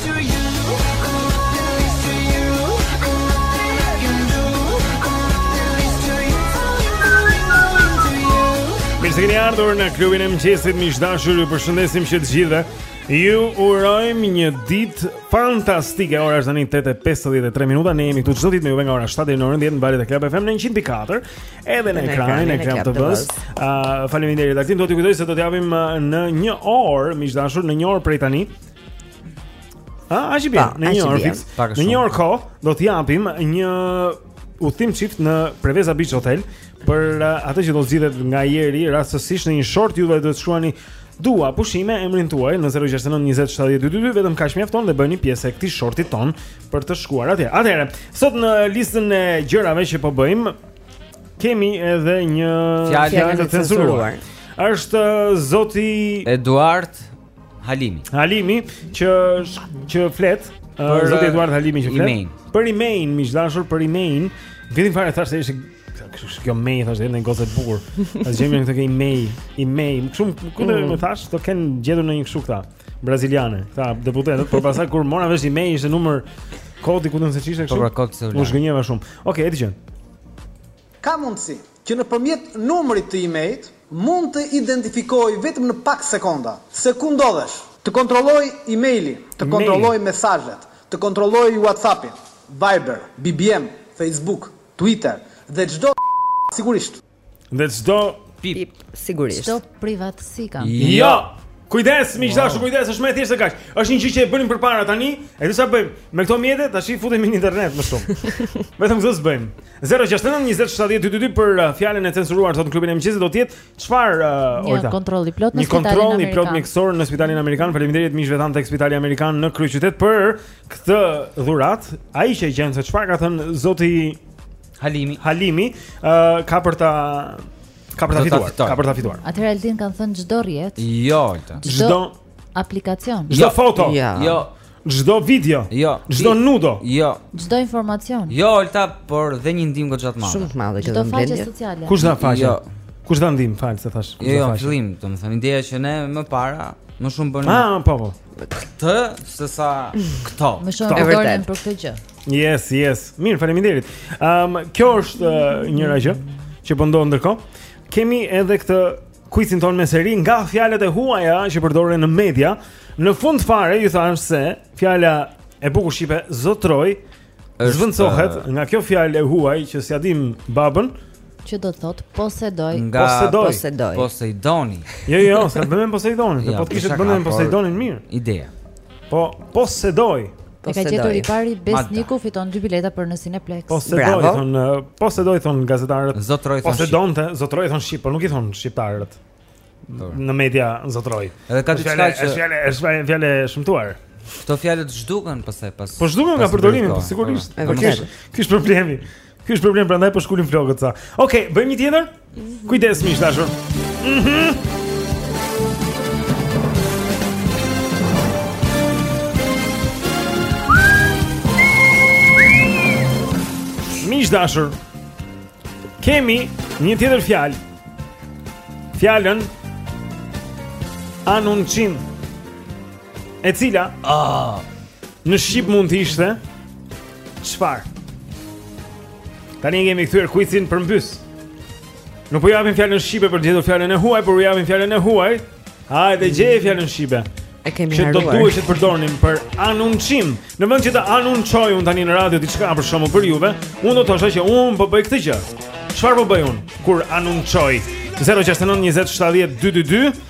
Speaker 1: Mirë se keni ardhur në klubin e mëngjesit miq të dashur, ju përshëndesim që të gjithëve. Ju urojmë një ditë fantastike. Ora është tani 8:53 minuta. Ne jemi këtu çdo ditë me ju nga ora 7 deri në orën 10 në valët e Club FM në 104, edhe në ekranin e Club TV-së. Ah, faleminderit Altin. Do t'ju kujtoj se do të japim ah, në një orë miq të dashur, në një orë prej tani. A, a që
Speaker 2: bja,
Speaker 1: në një orë
Speaker 9: fiks
Speaker 1: Në një orë kohë, do të japim një udhëtim çift në Preveza Beach Hotel Për uh, atë që do zgjidhet nga Jeri, rastësisht në një short Juve duhet të shkruani dua pushime emrin tuaj në 069 20 70 222 Vetëm kaq mjafton dhe bëheni pjesë e këtij shortit tonë për të shkuar atje Atëherë, sot në listën e gjërave që po bëjmë Kemi edhe një
Speaker 9: fjalë
Speaker 1: të censuruar është uh, zoti
Speaker 9: Eduard Halimi.
Speaker 1: Halimi që që flet
Speaker 9: për zotin
Speaker 1: Eduard Halimi që flet. Për IMEI-n, miq të dashur, për IMEI-n. Vitin fare thashë se ishte kjo me i thashë edhe një gozë të bukur. Ta gjejmë këtë ke IMEI, IMEI. Shumë ku do
Speaker 2: të
Speaker 1: mm. thash, do kenë gjetur ndonjë kështu këta braziliane, këta deputetët, por pastaj kur mora vesh IMEI ishte numër kodi ku do të thashë kështu.
Speaker 9: Po pra kod se.
Speaker 1: U zhgënjeva shumë. Okej, e dëgjoj.
Speaker 11: Ka mundësi. që nëpërmjet numrit të IMEI-t mund të identifikojë vetëm në pak sekonda se ku ndodhesh. Të kontrollojë e-mailin, të kontrollojë mesazhet, të kontrollojë WhatsApp-in, Viber, BBM, Facebook, Twitter dhe çdo sigurisht.
Speaker 1: Dhe çdo
Speaker 2: pip sigurisht.
Speaker 4: Privatësi kam.
Speaker 1: Jo. Kujdes, miq të dashur, kujdes, është më e thjeshtë se kaq. Është një gjë që e bënim përpara tani, e disa bëjmë. Me këto mjete tash i futemi në internet më shumë. Vetëm këtë s'bëjmë. 069 20 70 222 për uh, fjalën e censuruar sot në klubin e mëngjesit do të jetë çfarë uh,
Speaker 4: Një
Speaker 1: Olta?
Speaker 4: kontroll i plot në
Speaker 1: Një
Speaker 4: spitalin
Speaker 1: kontroll i plotë
Speaker 4: amerikan.
Speaker 1: mjekësor në spitalin amerikan. Faleminderit miqve tanë tek Spitali Amerikan në kryeqytet për këtë dhuratë. Ai që e gjen se çfarë ka thënë zoti
Speaker 9: Halimi.
Speaker 1: Halimi, ë ka për ta Ka për ta fituar. Ka për ta fituar.
Speaker 4: Atëherë Altin kanë thënë çdo rrjet.
Speaker 9: Jo, Altin.
Speaker 1: Çdo
Speaker 4: aplikacion.
Speaker 1: Çdo jo, foto.
Speaker 9: Jo. jo.
Speaker 1: Çdo video.
Speaker 9: Jo.
Speaker 1: Çdo nudo.
Speaker 9: Jo.
Speaker 4: Çdo informacion.
Speaker 9: Jo, Alta, por dhe një ndihmë goxha të madhe.
Speaker 2: Shumë të madhe që do
Speaker 4: të
Speaker 2: mbledhë.
Speaker 4: Çdo faqe sociale.
Speaker 1: Kush dha faqe?
Speaker 9: Jo.
Speaker 1: Kush dha ndihmë fal se thash?
Speaker 9: Jo, jo fillim, domethënë ideja që ne më para më shumë bënim.
Speaker 1: Ah, po po.
Speaker 9: Të se sa këto.
Speaker 4: Më shumë
Speaker 1: e
Speaker 4: vërtetë për këtë gjë.
Speaker 1: Yes, yes. Mirë, faleminderit. Ëm, um, kjo është uh, njëra gjë që po ndodh ndërkohë. Kemi edhe këtë kuicin tonë me seri nga fjalët e huaja që përdoren në media. Në fund fare ju thashë se fjala e bukur shqipe
Speaker 9: zotëroj
Speaker 1: zëvendësohet
Speaker 9: uh,
Speaker 1: nga kjo fjalë e huaj që s'ia dimë babën
Speaker 4: që do të thotë posedoj
Speaker 9: nga
Speaker 1: posedoj
Speaker 2: posedoj
Speaker 9: poseidoni
Speaker 1: jo jo s'ka të bëjë me poseidonin
Speaker 9: ja,
Speaker 1: po të kishit bënë
Speaker 9: po
Speaker 1: poseidoni mirë
Speaker 9: ide
Speaker 1: po posedoj
Speaker 4: E ka gjetur i pari Besniku fiton dy bileta për në Cineplex.
Speaker 1: Posedoj thonë, posedoj thonë gazetarët.
Speaker 9: Zotëroj thonë.
Speaker 1: Po se donte, zotëroj thonë shqip, po nuk e thonë shqiptarët. Në media zotëroj.
Speaker 9: Edhe ka diçka që
Speaker 1: është fjalë, është fjalë e shëmtuar.
Speaker 9: Këto fjalët zhduken pastaj pas.
Speaker 1: Po zhduken nga përdorimi, po sigurisht. Ky është problemi. Ky është problem prandaj po shkulim flokët ca. Okej, okay, bëjmë një tjetër? Mhm. Kujdes miq të dashur. Mhm. Mm Miq të dashur, kemi një tjetër fjalë. Fjalën anunçim. E cila?
Speaker 9: Ah,
Speaker 1: në shqip mund të ishte Çfar? Tani kemi kthyer kuizin përmbys. Nuk po japim fjalën shqipe për të gjetur fjalën e huaj, por u japim fjalën e huaj. Hajde gjeje fjalën shqipe.
Speaker 2: E kemi harruar.
Speaker 1: Që do duhej të përdornim për anunçim. Në vend që të anunçoj unë tani në radio diçka për shembull për juve, unë do të thosha që unë po bëj këtë gjë. Çfarë po bëj unë kur anunçoj? 069 20 70 222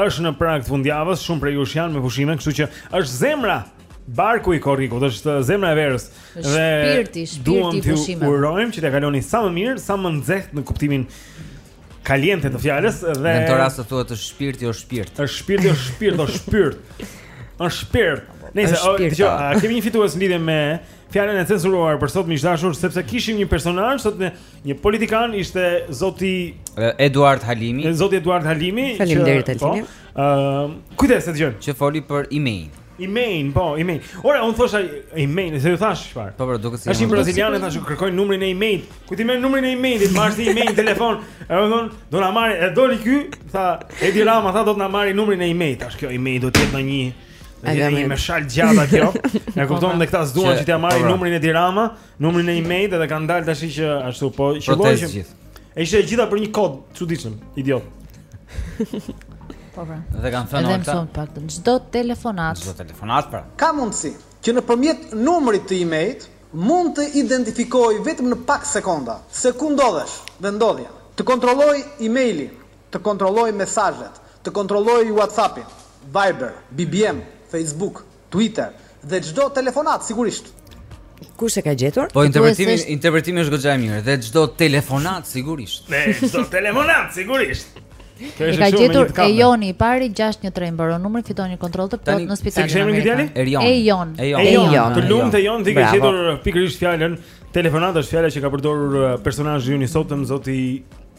Speaker 1: Është në prag të fundjavës, shumë prej jush janë me pushime, kështu që është zemra Barku i korrikut është zemra e verës
Speaker 4: dhe shpirti, shpirti.
Speaker 1: Duam t'ju urojmë që t'ia kaloni sa më mirë, sa më nxehtë në kuptimin kaliente të fjalës dhe
Speaker 9: në këtë rast thuhet është shpirti o shpirt.
Speaker 1: Është shpirti o shpirt o shpirt. Është shpirt. Nëse
Speaker 2: o
Speaker 1: dëgjoj, kemi një fitues në lidhje me fjalën e censuruar për sot miq të dashur sepse kishim një personazh sot në Një politikan ishte zoti
Speaker 9: Eduard Halimi.
Speaker 1: Zoti Eduard Halimi.
Speaker 2: Faleminderit
Speaker 1: po,
Speaker 2: Altini.
Speaker 1: Ëm, kujdes të dëgjojmë.
Speaker 9: Që foli për IMEI.
Speaker 1: IMEI, po, IMEI. Ora, unë thosha IMEI, se ju thashë çfarë.
Speaker 9: Po, po, duket si.
Speaker 1: Është një braziliane thashë kërkojnë numrin e IMEI-t. Ku ti merr numrin e IMEI-t? Marr si IMEI, telefon. E thonë, do na marrin, e doli ky, tha Edi Rama, tha do të na marrin numrin e IMEI-t. Tash kjo IMEI do të jetë në një
Speaker 2: Ai
Speaker 1: me shal gjata kjo. Ja kupton me këta s'duan
Speaker 9: që
Speaker 1: t'ia marrin
Speaker 9: po, po.
Speaker 1: numrin e Edi Ramës. Numrin e IMEI-t dhe kanë dalë tash që ashtu po
Speaker 9: qelloi
Speaker 1: që
Speaker 9: gjithë.
Speaker 1: E ishte e gjitha për një kod të çuditshëm, idiot.
Speaker 4: Po pra.
Speaker 9: Dhe kanë thënë ata.
Speaker 4: Edhe pak çdo telefonatë.
Speaker 9: Çdo telefonatë pra.
Speaker 11: Ka mundësi që nëpërmjet numrit të IMEI-t mund të identifikojë vetëm në pak sekonda se ku ndodhesh, vendndodhja. Të kontrollojë e-mailin, të kontrollojë mesazhet, të kontrollojë WhatsAppin, Viber, BBM, Facebook, Twitter dhe çdo telefonatë sigurisht.
Speaker 2: Kush e ka gjetur?
Speaker 9: Po interpretimi
Speaker 4: është...
Speaker 9: interpretimi është goxha e mirë dhe çdo telefonatë sigurisht.
Speaker 1: Dhe çdo telefonatë sigurisht. Kjo është shumë e mirë.
Speaker 4: Ejoni i pari 613 mbaron numri fiton një kontroll të
Speaker 9: plotë
Speaker 4: në spitalin. Si
Speaker 1: kemi
Speaker 9: fjalën?
Speaker 4: Ejon.
Speaker 9: Ejon.
Speaker 1: Ejon. Të lumtë Ejon, ti ke gjetur pikërisht fjalën. Telefonatë është fjala që ka përdorur uh, personazhi i sotëm, zoti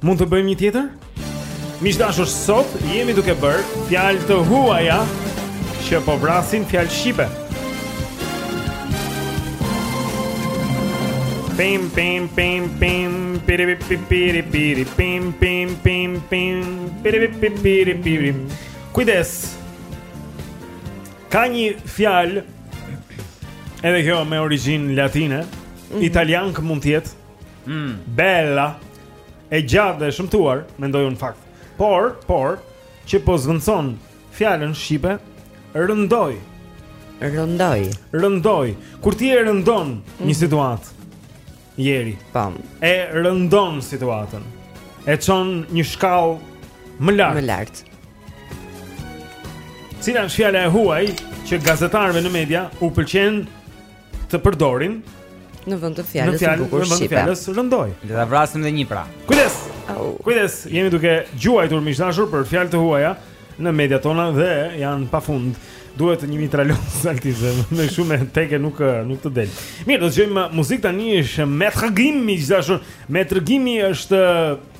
Speaker 1: Mund të bëjmë një tjetër? Miq të dashur sot jemi duke bërë fjalë të huaja që po vrasin fjalë shqipe. Pim pim pim pim piri piri piri piri pim pim pim pim piri piri piri piri. Kujdes. Ka një fjalë edhe kjo me origjinë latine, mm -hmm. italiane mund të jetë.
Speaker 9: Mm.
Speaker 1: Bella. e gjatë dhe e shëmtuar, mendoj unë në fakt. Por, por, që po zëvendëson fjalën shqipe, rëndoj.
Speaker 2: Rëndoj.
Speaker 1: Rëndoj. Kur ti e rëndon një mhm. situatë, Jeri, Pam.
Speaker 2: Po.
Speaker 1: e rëndon situatën, e çon një shkallë më lart.
Speaker 2: Më lart.
Speaker 1: Cila është fjala e huaj që gazetarëve në media u pëlqen të përdorin
Speaker 2: në vend të fjalës së
Speaker 1: bukur shqipe.
Speaker 2: Në
Speaker 1: vend të fjalës rëndoj.
Speaker 9: Le ta vrasim edhe një pra.
Speaker 1: Kujdes. Kujdes, jemi duke gjuajtur miq të dashur për fjalë të huaja në mediat tona dhe janë pafund. Duhet një mitraloz saltizë, me çifte teke nuk nuk të del. Mirë, do të dëgjojmë muzikë tani është Met Gimi miq të
Speaker 15: dashur. Met Gimi është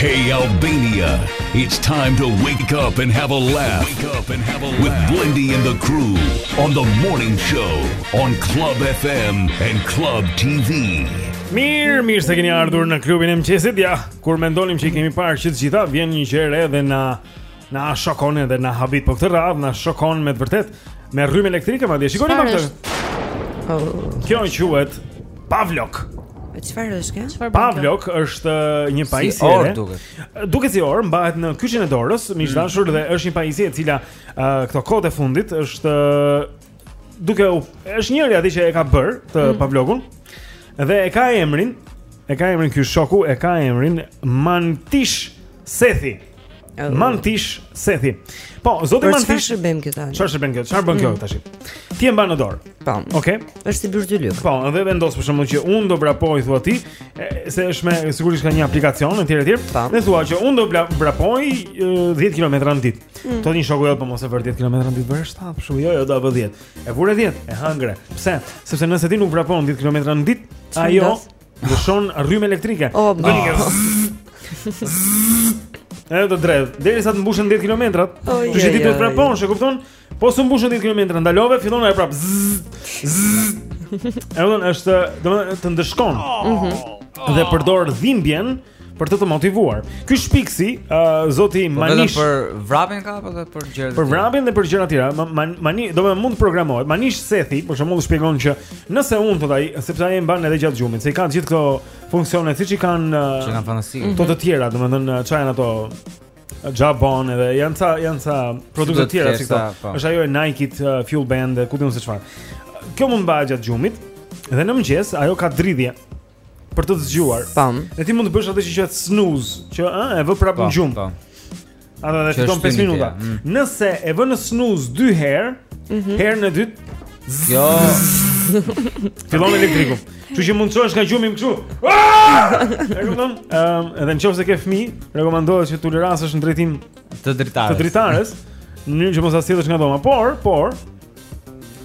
Speaker 14: Hey Albania, it's time to wake up and have a laugh. Wake up and have a laugh with Blendi and the crew on the morning show on Club FM and Club TV.
Speaker 1: Mirë, mirë se keni ardhur në klubin e mëngjesit. Ja, kur mendonim që i kemi parë që të gjitha, vjen një gjë e re dhe na Na shokon edhe na habit po këtë radhë na shokon me të vërtetë me rrymë elektrike madje
Speaker 2: shikojeni
Speaker 1: këtë. Oh. Kjo quhet Pavlok.
Speaker 2: Çfarë është kjo?
Speaker 1: Çfarë Pavlok është uh, një pajisje.
Speaker 9: Si
Speaker 1: orë
Speaker 9: duket.
Speaker 1: Duket si orë, mbahet në kyçin e dorës, miq mm. të dashur dhe është një pajisje e cila uh, këto kohët e fundit është uh, duke u është njeri ai që e ka bërë këtë
Speaker 2: mm.
Speaker 1: Pavlokun. Dhe e ka emrin, e ka emrin ky shoku, e ka emrin Mantish Sethi. Mantish Sethi. Po, zoti Mantish.
Speaker 2: Çfarë shërben kjo tani?
Speaker 1: Çfarë shërben kjo? Çfarë bën kjo
Speaker 2: mm.
Speaker 1: tash? Ti e mban në dorë.
Speaker 2: Po.
Speaker 1: Okej. Okay.
Speaker 2: Është si byzylyk.
Speaker 1: Po, edhe vendos për shembull që unë do vrapoj thua ti, se është me sigurisht ka një aplikacion etj etj. Po. Edhe thua që unë do vrapoj 10 km në ditë.
Speaker 2: Mm.
Speaker 1: Thotë shoku jot po mos e vër 10 km në ditë bëre shtatë, për shembull jo, jo do vë 10. E vure 10, e hëngre. Pse? Sepse nëse ti nuk vrapon 10 km në ditë, ajo Lëshon rrymë elektrike.
Speaker 2: Oh,
Speaker 1: do një
Speaker 2: gjë.
Speaker 1: Edhe të dredh, derisa të mbushen 10 kilometrat. Ti duhet
Speaker 2: të
Speaker 1: vraposh, e kupton? Po s'u mbushën 10 kilometra, ndalove, fillon ajo prapë. Edhe është, domethënë të ndëshkon.
Speaker 2: Mhm.
Speaker 1: Dhe përdor dhimbjen. për të të motivuar. Ky shpiksi, uh, zoti
Speaker 9: po
Speaker 1: Manish.
Speaker 9: Vetëm për vrapin ka apo edhe për gjëra të tjera?
Speaker 1: Për vrapin dhe për gjëra të tjera. Man, mani, do të mund të programohet. Manish Sethi, për shembull, shpjegon që nëse unë thotë ai, sepse ai e mban edhe gjatë gjumit, se i kanë gjithë këto funksione siç i kanë uh,
Speaker 9: që kanë fantasi.
Speaker 1: Këto të tjera, domethënë uh, çajën ato Jawbone edhe janë ca janë ca produkte
Speaker 9: të
Speaker 1: tjera si këto.
Speaker 9: Po.
Speaker 1: Është ajo e Nike, uh, Fuel Band, ku di un se çfarë. Kjo mund të mbahet gjatë gjumit dhe në mëngjes ajo ka dridhje. për të zgjuar.
Speaker 2: Tam.
Speaker 1: Dhe ti mund të bësh atë që quhet snooze, që ë e vë prapë në po, gjumë.
Speaker 9: Po.
Speaker 1: Atëherë
Speaker 9: ti
Speaker 1: fiton 5 minuta.
Speaker 9: Mm.
Speaker 1: Nëse e vë në snooze 2 herë,
Speaker 2: mm -hmm.
Speaker 1: herën e dytë.
Speaker 9: Jo.
Speaker 1: Fillon elektriku. Kështu që mund të çohesh nga gjumi kështu. E kupton? Ehm, edhe nëse ke fëmijë, rekomandohet që ta lësh në drejtim
Speaker 9: të dritares.
Speaker 1: Të dritares, në mënyrë që mos ta sjellësh nga dhoma. Por, por,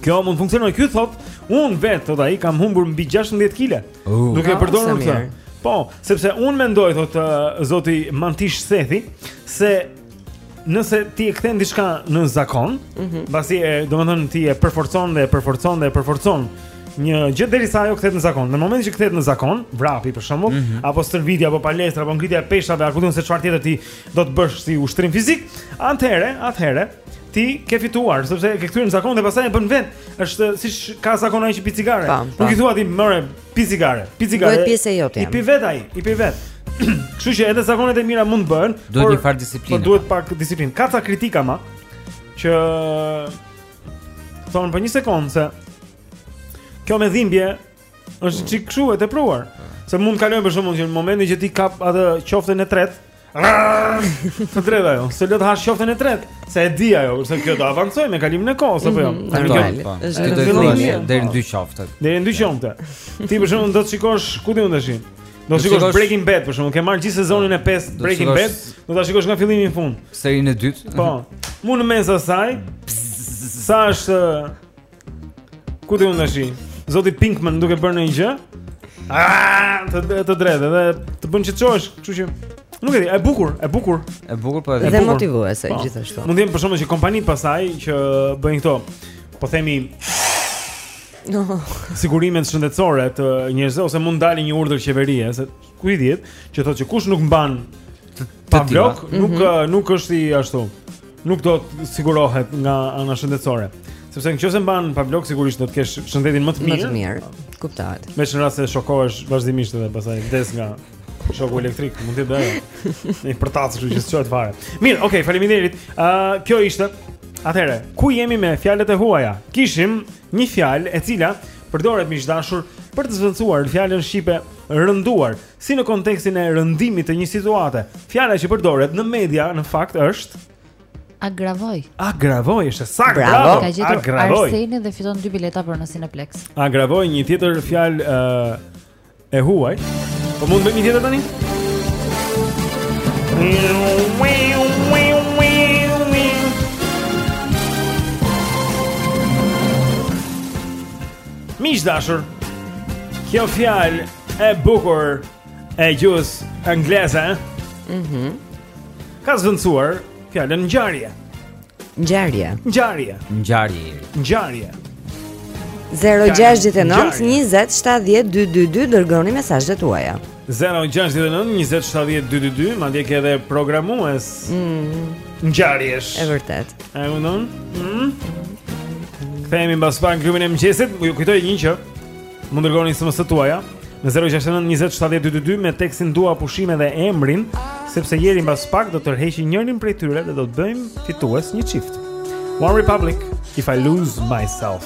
Speaker 1: Kjo mund të funksionojë ky thot, un vet thot ai kam humbur mbi 16 kg.
Speaker 9: Uh,
Speaker 1: Duke përdorur këtë. Po, sepse un mendoj thot uh, zoti Manish Sethi se nëse ti e kthen diçka në zakon,
Speaker 2: mm
Speaker 1: -hmm. pasi e domethënë ti e përforcon dhe e përforcon dhe e përforcon një gjë derisa ajo kthehet në zakon. Në momentin që kthehet në zakon, vrapi për shembull,
Speaker 9: mm -hmm.
Speaker 1: apo stërvitja apo palestra apo ngritja e peshave, apo di un se çfarë tjetër ti do të bësh si ushtrim fizik, atëherë, atëherë ti ke fituar sepse e ke kthyer në zakon dhe pastaj e bën vet. Është siç ka zakon ai që pi cigare.
Speaker 2: Po, po.
Speaker 1: Nuk i thua ti more pi cigare, pi cigare.
Speaker 2: Bëhet pjesë e jote.
Speaker 1: I pi vet ai, i pi vet. Kështu që edhe zakonet e mira mund të bëhen,
Speaker 9: duhet
Speaker 1: por,
Speaker 9: një far disiplinë.
Speaker 1: Po duhet pak disiplinë. Ka ca kritika ma që thonë për një sekondë se kjo me dhimbje Është çik kshu e tepruar. Se mund të kalojmë për shkakun që në momentin që ti kap atë qoftën e tretë, Të dredh ajo, s'të le të hash qoftën e tretë, se e di ajo, se kjo do avancoj me kalimin e kohës apo jo.
Speaker 2: Mm,
Speaker 1: Tani kjo
Speaker 2: është
Speaker 9: po, do të
Speaker 1: thoni
Speaker 9: deri në dy qofte.
Speaker 1: Deri në dy qofte. Ti për shembull do të shikosh ku ti mund të shih. Do të shikosh Breaking Bad për shembull, ke marr gjithë sezonin e 5 Breaking Bad, do ta shikosh nga fillimi në fund.
Speaker 9: Serinë e dytë.
Speaker 1: Po. Mu në mes asaj. Sa është Ku të unë tash? Zoti Pinkman duke bërë ndonjë gjë? Ah, të të dredh dhe të bën të çohesh, kështu që nuk e di, e bukur, e bukur.
Speaker 9: E bukur po
Speaker 2: e
Speaker 1: bukur.
Speaker 2: Dhe motivuese
Speaker 1: po.
Speaker 2: gjithashtu.
Speaker 1: Mund të jem për shkakun që kompani pastaj që bëjnë këto, po themi
Speaker 2: No.
Speaker 1: Sigurimet shëndetësore të njerëzve ose mund të dali një urdhër qeverie se Ku i di ti, që thotë që kush nuk mban Pavlok,
Speaker 9: mhm.
Speaker 1: nuk,
Speaker 2: mm -hmm.
Speaker 1: nuk është i ashtu, nuk do të sigurohet nga ana shëndetsore. Sepse në qoftë se mban Pavlok, sigurisht do të kesh shëndetin më të mirë.
Speaker 2: Më të mirë, kuptohet.
Speaker 1: Veç në rast se shokohesh vazhdimisht dhe pastaj vdes nga shoku elektrik, mund të bëjë. Një përtacë kështu që s'çohet fare. Mirë, okay, faleminderit. Ë, uh, kjo ishte. Atëherë, ku jemi me fjalët e huaja? Kishim një fjalë e cila përdoret miq të dashur për të zvendosur fjalën shqipe rënduar, si në kontekstin e rëndimit të një situate. Fjala që përdoret në media në fakt është
Speaker 4: agravoj.
Speaker 1: Agravoj është e saktë.
Speaker 2: Bravo. bravo.
Speaker 4: E ka gjetur Arseni dhe fiton dy bileta për në Cineplex.
Speaker 1: Agravoj një tjetër fjalë uh, e huaj. Po mund të bëjmë një tjetër tani? Miq të dashur, kjo fjalë e bukur e gjuhës angleze, ëh,
Speaker 2: mm -hmm.
Speaker 1: ka zëvendësuar fjalën ngjarje.
Speaker 2: Ngjarje.
Speaker 1: Ngjarje.
Speaker 9: Ngjarje.
Speaker 1: Ngjarje.
Speaker 2: 069 20 70 222 dërgoni mesazhet tuaja.
Speaker 1: 069 20 70 222, madje ke edhe programues
Speaker 2: mm.
Speaker 1: ngjarjesh
Speaker 2: E vërtetë
Speaker 1: E më nëmë mm. Kthehemi mbas pak në Klubin e Mëngjesit Ju kujtoj që mund të dërgoni sms-të tuaja Në 069 20 70 222 Me tekstin dua pushime dhe emrin Sepse Jeri mbas pak do tërheqë njërin prej tyre Dhe do të bëjmë fitues një çift One Republic If I lose myself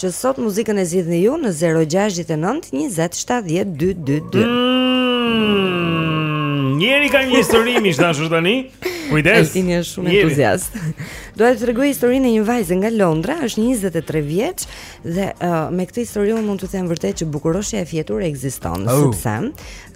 Speaker 2: Që sot muzikën e zgjidhni ju në 069 20 70 222.
Speaker 1: Mm, Jeri ka një histori miq të dashur tani. Kujdes.
Speaker 2: Altini është shumë entuziast. Dua të tregoj historinë e një vajze nga Londra, është 23 vjeç dhe uh, me këtë histori unë mund të them vërtet që bukuroshja e fjetur ekziston,
Speaker 9: oh.
Speaker 2: sepse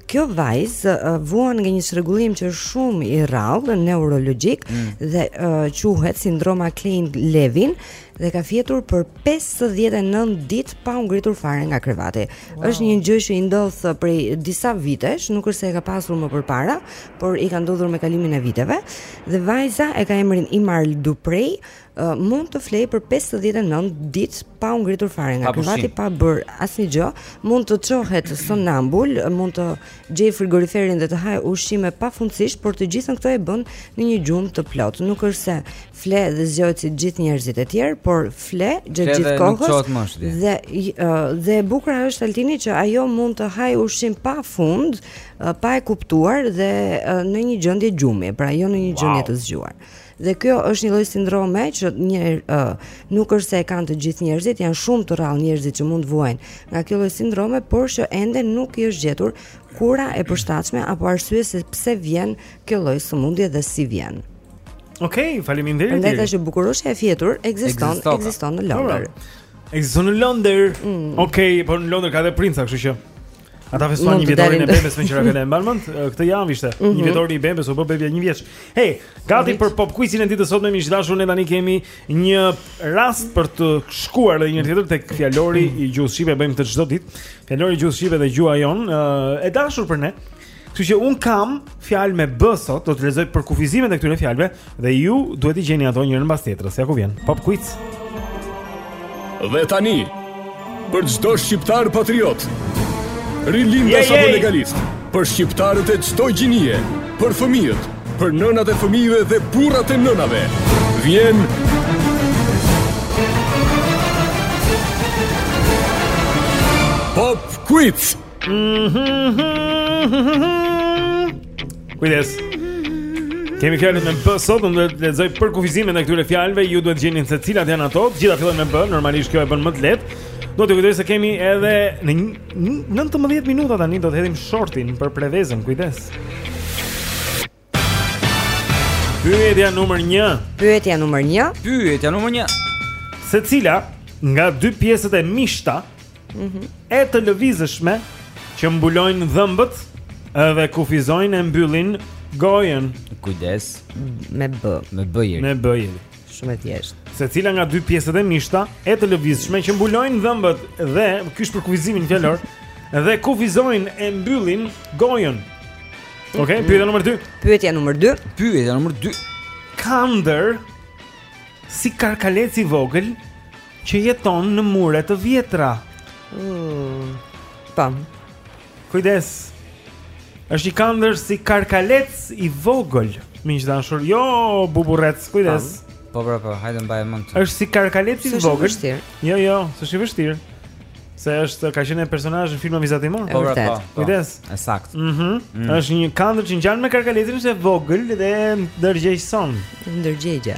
Speaker 2: kjo vajzë uh, vuan nga një çrregullim që është shumë i rrallë neurologjik mm. dhe uh, quhet sindroma Kleine-Levin dhe ka fjetur për 59 ditë pa u ngritur fare nga krevati. Wow. Është një gjë që i ndodh uh, prej disa vitesh, nuk është se e ka pasur më përpara, por i ka ndodhur me kalimin e viteve dhe vajza e ka emrin Imarl Duprey, uh, mund të flejë për 59 ditë pa u ngritur fare nga krevati, pa bërë asnjë gjë, mund të çohet somnambul, mund të gjejë frigoriferin dhe të hajë ushqime pafundësisht, por të gjitha këto e bën në një gjumë të plotë. Nuk është se fle dhe zgjohet si gjithë njerëzit e tjerë, por fle gjatë gjithë kohës. Dhe dhe e bukura është Altini që ajo mund të hajë ushqim pa fund, pa e kuptuar dhe në një gjendje gjumi, pra jo në një gjendje të zgjuar. Dhe kjo është një lloj sindrome që një uh, nuk është se e kanë të gjithë njerëzit, janë shumë të rrallë njerëzit që mund të vuajnë nga kjo lloj sindrome, por që ende nuk i është gjetur kura e përshtatshme apo arsyeja se pse vjen kjo lloj sëmundje dhe si vjen.
Speaker 1: Okej, okay, faleminderit.
Speaker 2: Prandaj tash bukuroshja e fjetur ekziston,
Speaker 1: ekziston
Speaker 2: në Londër.
Speaker 1: Ekziston në Londër.
Speaker 2: Mm.
Speaker 1: Okej, okay, por në Londër ka edhe princa, kështu që. Ata festuan njëvjetorin e bebes me qira këtë e mban mend, këtë javë ishte, mm -hmm. një
Speaker 2: mhm.
Speaker 1: vjetorin i bebes, u bë bebja një vjeç. Hej, gati për pop quizin e ditës sotme miq të dashur, ne tani kemi një rast për të shkuar edhe një tjetër te fjalori i gjuhës shqipe, bëjmë këtë çdo ditë, fjalori i gjuhës shqipe dhe gjuha jonë, e dashur për ne, Kështu që unë kam fjalë me B sot, do të lexoj përkufizimet e këtyre fjalëve dhe ju duhet t'i gjeni ato njërën mbas tjetrës. Ja ku vjen. Pop quiz.
Speaker 10: Dhe tani, për çdo shqiptar patriot, rilindas apo legalist, për shqiptarët e çdo gjinie, për fëmijët, për nënat e fëmijëve dhe burrat e nënave. Vjen Pop Quiz.
Speaker 1: Kujdes. Kemi fjalët me B sot, unë do të lexoj përkufizimin e këtyre fjalëve, ju duhet të gjeni se cilat janë ato. Të gjitha fillojnë me B, normalisht kjo e bën më të lehtë. Dua t'ju kujtoj se kemi edhe në 19 minuta tani do të hedhim shortin për Prevezën. Kujdes. Pyetja numër 1.
Speaker 2: Pyetja numër 1.
Speaker 9: Pyetja numër 1.
Speaker 1: Secila nga dy pjesët e mishta,
Speaker 2: ëh, mm -hmm.
Speaker 1: e të lëvizshme që mbulojnë dhëmbët dhe kufizojnë e mbyllin gojën.
Speaker 9: Kujdes.
Speaker 2: Me b.
Speaker 9: Me b.
Speaker 1: Me b.
Speaker 2: Shumë e thjeshtë.
Speaker 1: Secila nga dy pjesët e mishta e të lëvizshme që mbulojnë dhëmbët dhe ky është përkufizimi në fjalor dhe kufizojnë e mbyllin gojën. Okej, okay, mm. pyetja numër 2.
Speaker 2: Pyetja numër 2.
Speaker 9: Pyetja numër 2.
Speaker 1: Kandërr si karkalec i vogël që jeton në mure të vjetra.
Speaker 2: Mm. Pam.
Speaker 1: Kujdes. Është një kandërr si karkalec i vogël, miq të dashur. Jo buburrec, kujdes.
Speaker 9: Po po po, hajde mbaj mend.
Speaker 1: Është si karkalec i vogël. Jo, jo, s'është i vështirë. Se është ka qenë personazh në filma vizatimorë.
Speaker 9: Po po, po.
Speaker 1: Kujdes.
Speaker 9: E saktë.
Speaker 1: Mhm.
Speaker 9: Mm.
Speaker 1: Është një kandërr që ngjan me karkalecin e vogël dhe ndërgjegjëson.
Speaker 2: Ndërgjegja.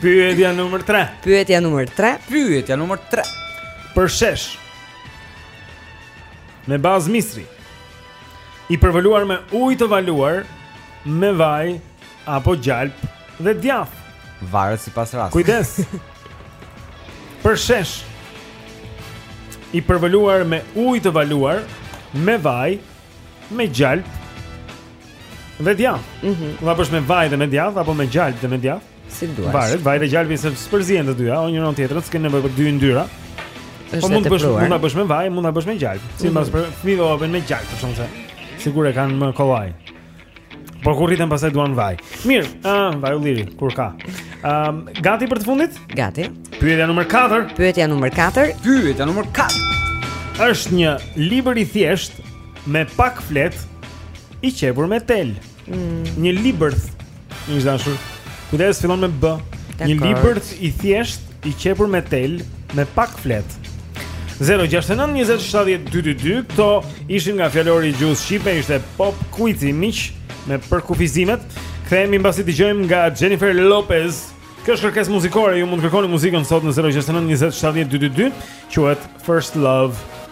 Speaker 1: Pyetja numër 3.
Speaker 2: Pyetja numër 3.
Speaker 9: Pyetja numër 3.
Speaker 1: Përshesh. me bazë misri. I përvëluar me ujë të valuar me vaj apo gjalpë dhe djathë.
Speaker 9: Varet sipas rastit.
Speaker 1: Kujdes. Përshesh. I përvëluar me ujë të valuar me vaj me gjalpë dhe djathë.
Speaker 2: Mhm.
Speaker 1: Mm Ta bësh me vaj dhe me djathë apo me gjalpë dhe me djathë?
Speaker 2: Si duash.
Speaker 1: Varet, vaji dhe gjalpi se s'përzihen të dyja, o njërën o tjetrën, s'ke nevojë për dy
Speaker 2: yndyra.
Speaker 1: Po mund të bësh, mund ta bësh me vaj, mund ta bësh me gjalp. Simbas
Speaker 2: mhm.
Speaker 1: fëmijëve po me gjalp, për shkak se e kanë më kollaj. Po kur rriten pastaj duan vaj. Mirë, ë, vaj ulliri, kur ka. Ëm, gati për të fundit?
Speaker 2: Gati.
Speaker 1: Pyetja numër 4.
Speaker 2: Pyetja numër 4.
Speaker 9: Pyetja numër 4.
Speaker 1: Është një libër i thjeshtë me pak fletë i qepur me tel.
Speaker 2: Mm.
Speaker 1: Një libërth. Miq të dashur. Kujdes fillon me B. Një libërth i thjeshtë, i qepur me tel, me pak fletë.
Speaker 5: 069 20 70 222 Këto ishin nga fjalori i gjuhës shqipe Ishte pop quizi miq Me përkufizimet Kthehemi mbasi dëgjojmë nga Jennifer Lopez Kjo është kërkesë muzikore Ju mund të kërkoni muzikën sot në 069 20 70 222 Quhet First Love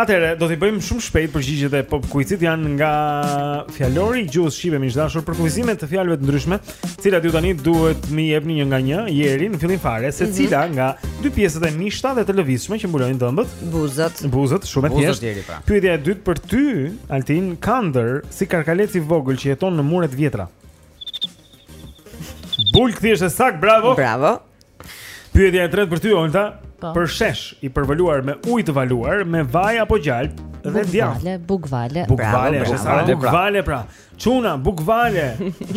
Speaker 5: Atëherë do t'i bëjmë shumë shpejt përgjigjet e pop quizit janë nga fjalori i gjuhës shqipe miq të dashur përkufizime të fjalëve të ndryshme, të cilat ju tani duhet të m'i jepni një nga një, Jeri në fillim fare mm -hmm. secila nga dy pjesët e mishta dhe të lëvizshme që mbulojnë dhëmbët,
Speaker 2: buzët.
Speaker 5: Buzët shumë e thjeshtë.
Speaker 9: Bravo.
Speaker 5: Pyetja e dytë për ty, Altin kandërr, si karkalec i vogël që jeton në mure të vjetra. Bulkth është e saktë, bravo.
Speaker 2: Bravo.
Speaker 5: Pyetja e tretë për ty Olta,
Speaker 4: po.
Speaker 5: përshesh i përvaluar me ujë të valuar, me vaj apo gjalp dhe djathë.
Speaker 4: Bukvale, bukvale.
Speaker 5: Bukvale, është e
Speaker 2: saktë
Speaker 5: bukvale bravo. Çuna, bukvale.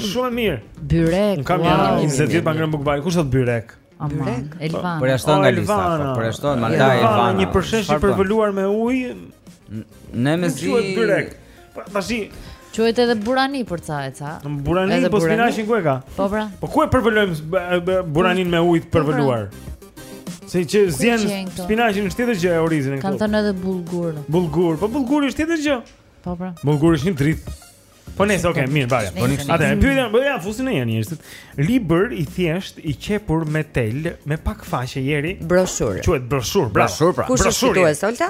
Speaker 5: Shumë e mirë.
Speaker 4: Byrek.
Speaker 5: Unë kam janë 20 vjet pa ngrënë bukvale. Kush thotë byrek?
Speaker 4: Byrek. Elvan.
Speaker 9: Por jashtë nga lista, por jashtë Mandaj Elvan.
Speaker 5: Një përshesh i përvaluar me ujë.
Speaker 9: Ne
Speaker 5: mezi. Byrek. Po tashi
Speaker 4: Quhet edhe burani për ca e ca.
Speaker 5: Burani po spinaqin ku e ka?
Speaker 4: Po pra.
Speaker 5: Po ku e përvëlojmë buranin me ujë të po, pra. përvëluar? Se
Speaker 4: që zien
Speaker 5: spinaqin është tjetër gjë e orizin e këtu.
Speaker 4: Kanë thënë edhe bulgur.
Speaker 5: Bulgur, po bulguri është tjetër gjë.
Speaker 4: Po pra.
Speaker 5: Bulguri është një drithë.
Speaker 1: Po ne, okay, mirë, bajë.
Speaker 4: Po nis.
Speaker 1: Atë, pyetja, po ia fusin në janë njerëzit. Libër i thjeshtë i qepur me tel, me pak faqe Jeri.
Speaker 2: Broshurë.
Speaker 1: Quhet broshurë, bravo.
Speaker 9: Broshurë, bravo.
Speaker 2: Kush është fitues, Olta?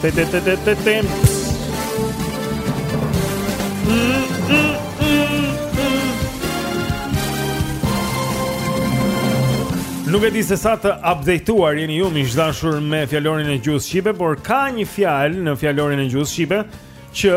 Speaker 1: Te te te te te te. Nuk e di se sa të updateuar jeni ju miq të dashur me fjalorin e gjuhës shqipe, por ka një fjalë në fjalorin e gjuhës shqipe që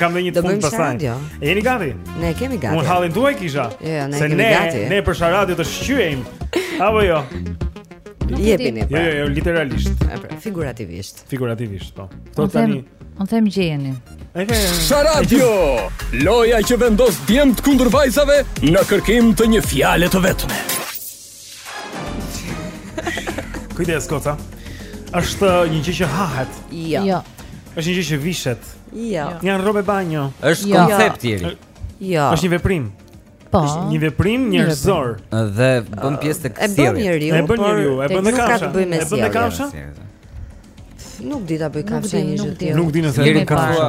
Speaker 1: Kam dhe një
Speaker 2: punë
Speaker 1: pastaj
Speaker 2: Sharadio.
Speaker 1: E jeni gati?
Speaker 2: Ne jemi gati
Speaker 1: Unë hallin tuaj kisha
Speaker 2: jo, jo, ne
Speaker 1: Se ne,
Speaker 2: gati.
Speaker 1: ne për Sharadio të shqyejmë Apo jo
Speaker 2: Jepini pra
Speaker 1: Jo, jo, jo,
Speaker 2: literalisht pra, Figurativisht
Speaker 1: Figurativisht, po
Speaker 4: Të të
Speaker 1: tani
Speaker 4: Unë them
Speaker 1: gjeni
Speaker 10: Sharadio Loja që vendos djemtë kundër vajzave Në kërkim të një fjale të vetme
Speaker 1: Kujdes goca. Është një gjë që hahet.
Speaker 2: Jo.
Speaker 4: Jo.
Speaker 1: Është një gjë që vishet.
Speaker 2: Jo.
Speaker 1: Një rrobë banje.
Speaker 9: Është
Speaker 4: jo.
Speaker 9: koncept i ri.
Speaker 2: Jo.
Speaker 1: Është një veprim.
Speaker 4: Po.
Speaker 1: Është një veprim njerëzor.
Speaker 9: Dhe bën pjesë të kësaj.
Speaker 2: E bën njeriu.
Speaker 1: E bën njeriu, e bën dhe kafsha. E bën dhe kafsha.
Speaker 2: Nuk di ta
Speaker 4: bëjë
Speaker 2: kafsha një gjë tjetër.
Speaker 1: Nuk di nëse e bën kafsha.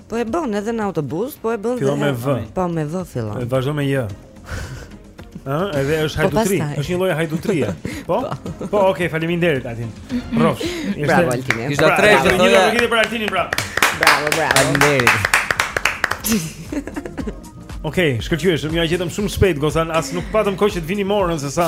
Speaker 4: Po e
Speaker 1: bën
Speaker 2: edhe në autobus, po e bën
Speaker 1: dhe me V.
Speaker 2: Po me V fillon.
Speaker 1: E vazhdon me J. Ë, edhe është
Speaker 2: po
Speaker 1: hajdutri, është një lloj hajdutrie. Po? po? Po, okay, faleminderit Altin. Rrofsh.
Speaker 2: Bravo Altin.
Speaker 9: Ishte tre që
Speaker 1: thoya. Një vit për Altinin, bravo.
Speaker 2: Bravo, bravo.
Speaker 9: Faleminderit.
Speaker 1: Okej, okay, shkëlqyeshëm. E gjetëm shumë shpejt, Gozan, as nuk patëm kohë që të vinim orën se sa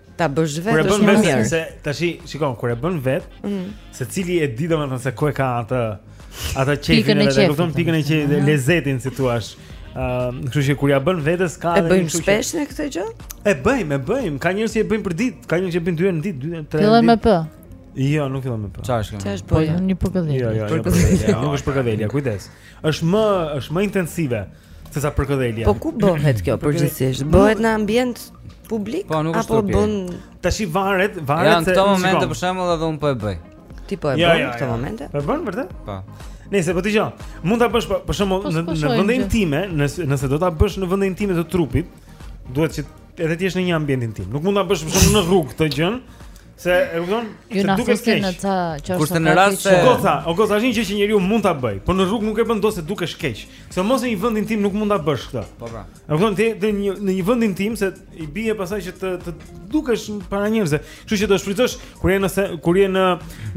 Speaker 1: Ta bësh
Speaker 9: vetë
Speaker 2: është më mirë.
Speaker 1: Se tash shikon kur e bën vet, mm. se cili e di domethënë se ku e ka atë atë qejfin
Speaker 4: e vet,
Speaker 1: kupton pikën e qejfit, mm. lezetin si thua. Ëm, uh, kështu që kur ja bën vetes ka
Speaker 2: E bëjmë shpesh ne këtë gjë?
Speaker 1: E bëjmë, e bëjmë. Ka njerëz që e bëjnë për ditë, ka njerëz që e bëjnë dy herë në ditë, dy herë, tre herë.
Speaker 4: Fillon me p.
Speaker 1: Jo, nuk fillon me p.
Speaker 9: Çfarë është?
Speaker 2: Çfarë
Speaker 4: është
Speaker 2: boja?
Speaker 4: Një përkëdhelje.
Speaker 1: Jo, jo, jo. Nuk është përkëdhelje, kujdes. Është më është më intensive se sa përkëdhelja.
Speaker 2: Po ku bëhet kjo përgjithsisht? Bëhet në ambient publik
Speaker 9: po,
Speaker 2: apo bën
Speaker 1: tash i varet, varet se
Speaker 9: në këtë
Speaker 1: moment
Speaker 9: për shembull edhe un po e bëj.
Speaker 2: Ti po e bën në këtë moment?
Speaker 1: Po e bën vërtet?
Speaker 9: Po.
Speaker 1: Nëse po ti jo, mund ta bësh po, për shembull
Speaker 4: po,
Speaker 1: në
Speaker 4: po,
Speaker 1: në vende intime, nëse nëse do ta bësh në vende intime të trupit, duhet që edhe të jesh në një ambient intim. Nuk mund ta bësh për shembull në rrugë këtë gjën. Se e kupton?
Speaker 4: Ju na
Speaker 1: thosin
Speaker 4: në ca çështë.
Speaker 9: Kurse në rast se
Speaker 1: goca, o goca është një gjë që njeriu mund ta bëj, por në rrugë nuk e bën dot se dukesh keq. Sidomos në një vend intim nuk mund ta bësh këtë.
Speaker 9: Po pra.
Speaker 1: E kupton ti në një në një vend intim se i bie pasaj që të të dukesh para njerëzve. Kështu që do shfrytëzosh kur je në kur je në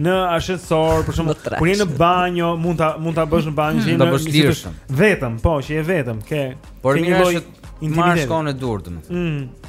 Speaker 1: në ashensor, për shembull, kur je në banjo, mund ta mund ta bësh në banjo, hmm.
Speaker 9: mund
Speaker 1: ta
Speaker 9: bësh
Speaker 1: vetëm, po, që je vetëm, ke.
Speaker 9: Por mirë është të
Speaker 1: marrësh
Speaker 9: kohën e duhur domethënë.
Speaker 1: Mm.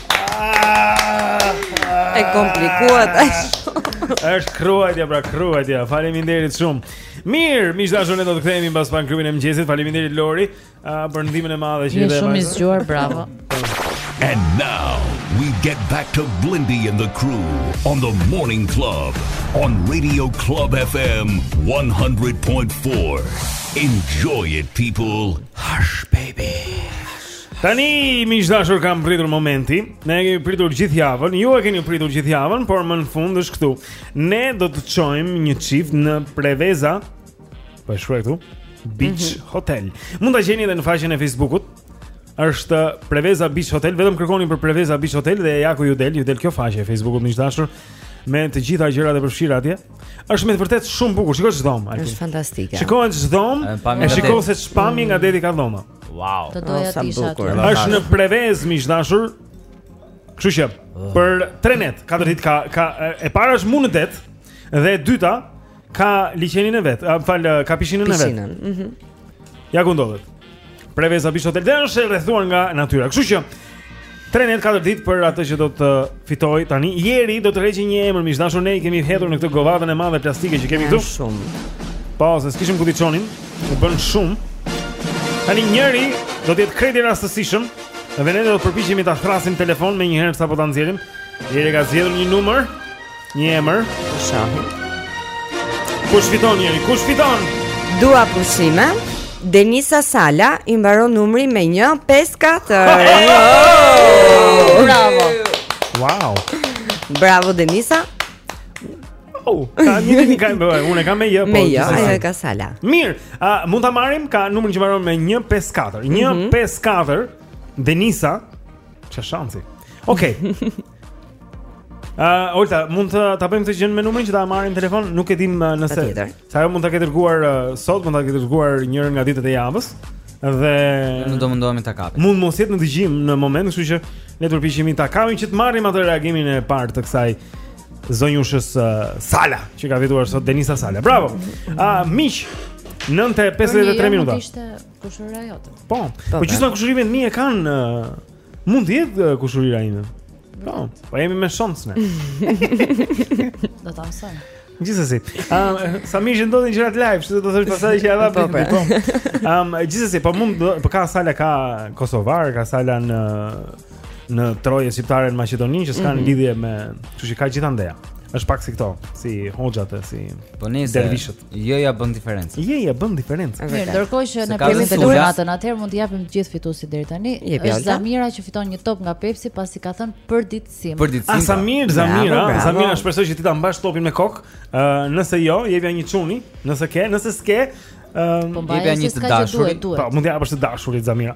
Speaker 1: E komplikuat
Speaker 4: Është
Speaker 1: kruajtja, pra kruajtja Faleminderit shumë Mirë, miq të dashur ne do të kthehemi mbas pak në klubin e mëngjesit. Faleminderit Lori uh, për ndihmën e madhe që
Speaker 4: i
Speaker 1: dhe.
Speaker 4: Shumë i zgjuar, bravo.
Speaker 14: And now we get back to Blendi and the crew on the Morning Club on Radio Club FM 100.4. Enjoy it people. Hush baby.
Speaker 1: Tani miq të dashur ka mbërritur momenti. Ne e kemi pritur gjithë javën. Ju e keni pritur gjithë javën, por më në fund është këtu. Ne do të çojmë një çift në Preveza. Po shkruaj këtu. Beach mm -hmm. Hotel. Mund ta gjeni edhe në faqen e Facebookut. Është Preveza Beach Hotel. Vetëm kërkoni për Preveza Beach Hotel dhe ja ku ju del, ju del kjo faqe e Facebookut miq të dashur me të gjitha gjërat e përfshira atje. Është me të vërtetë shumë bukur. Shikoj çdo dhomë.
Speaker 2: Është fantastike.
Speaker 1: Shikoj çdo dhomë,
Speaker 9: e
Speaker 1: shikoj se ç'pamje nga deti ka dhoma.
Speaker 9: Wow.
Speaker 4: Të doja të isha aty.
Speaker 1: Është në Prevezë miq të dashur. Kështu që për 3 net, 4 ditë ka ka e para është mu në det dhe e dyta ka liqenin e vet, më fal, ka pishinën e vet.
Speaker 2: Pishinën. Mhm.
Speaker 1: Ja ku ndodhet. Preveza Beach Hotel dhe është e rrethuar nga natyra. Kështu që Tre net katër ditë për atë që do të fitojë tani. Jeri do tërheqë një emër miq të dashur ne i kemi hedhur në këtë govatën e madhe plastike që kemi këtu.
Speaker 2: Shumë.
Speaker 1: Po, se s'kishim ku t'i çonim, u bënë shumë. Tani njëri do të jetë krejt i rastësishëm dhe ne do të përpiqemi ta thërrasim në telefon menjëherë sapo ta nxjerrim. Jeri ka zgjedhur një numër. Një emër,
Speaker 2: shahi.
Speaker 1: Kush fiton Jeri, kush fiton?
Speaker 2: Dua pushime. Denisa Sala i mbaron numri me 154.
Speaker 4: Bravo.
Speaker 1: Wow.
Speaker 2: Bravo Denisa.
Speaker 1: Oh, ka një ditë kam bërë, unë e kam me j, po.
Speaker 2: Me
Speaker 1: j,
Speaker 2: ajo e ka Sala.
Speaker 1: Mirë, a mund ta marrim ka numrin që mbaron me 154. 154 mhm. Denisa. Çfarë shansi? Okej. Okay. Ë, uh, Olta, mund ta bëjmë këtë gjë me numrin që ta marrim në telefon, nuk e dim nëse. Se ajo mund ta ketë dërguar uh, sot, mund ta ketë dërguar njërën nga ditët e javës dhe
Speaker 9: ne do mundohemi ta kapim.
Speaker 1: Mund mos jetë në dëgjim në moment, kështu që ne do të përpiqemi ta kapim që të marrim atë reagimin e parë të kësaj zonjushës uh, Sala, që ka fituar sot Denisa Sala. Bravo. Ah, uh, miq, 9:53 minuta.
Speaker 4: Ishte kushëra jote.
Speaker 1: Po.
Speaker 2: Po,
Speaker 1: po gjithmonë kushërinjtë e mi e kanë uh, Mund të jetë uh, kushërira ime. Po, po jemi me shans ne.
Speaker 4: Do ta mësoj.
Speaker 1: Gjithsesi. Ëm um, sa më jeni ndodhin gjërat live, ç'do të thosh pasaj që ata
Speaker 2: po.
Speaker 1: Ëm po. po. um, gjithsesi, po mund po ka sala ka kosovar, ka sala në në troje shqiptare në Maqedoni që s'kanë
Speaker 2: mm -hmm.
Speaker 1: lidhje me, kështu që ka gjithandej. Është pak si këto, si hoxhat e si
Speaker 9: po
Speaker 1: dervishët.
Speaker 9: J-ja bën
Speaker 1: diferencën. J-ja bën diferencën.
Speaker 4: Mirë, ndërkohë që ne kemi
Speaker 9: të
Speaker 4: dhuratën, atëherë mund t'i japim të gjithë fituesit deri tani. Është Zamira që fiton një top nga Pepsi pasi ka thënë
Speaker 9: përditësim.
Speaker 1: Përditësim. Ah,
Speaker 2: Zamir,
Speaker 1: Zamira, Zamira, shpresoj që ti ta mbash topin me kokë. Ë, nëse jo, jepja një çuni, nëse ke, nëse s'ke, ë,
Speaker 4: po
Speaker 9: jepja një të dashurit.
Speaker 1: Po, mund t'ia japësh të dashurit Zamira.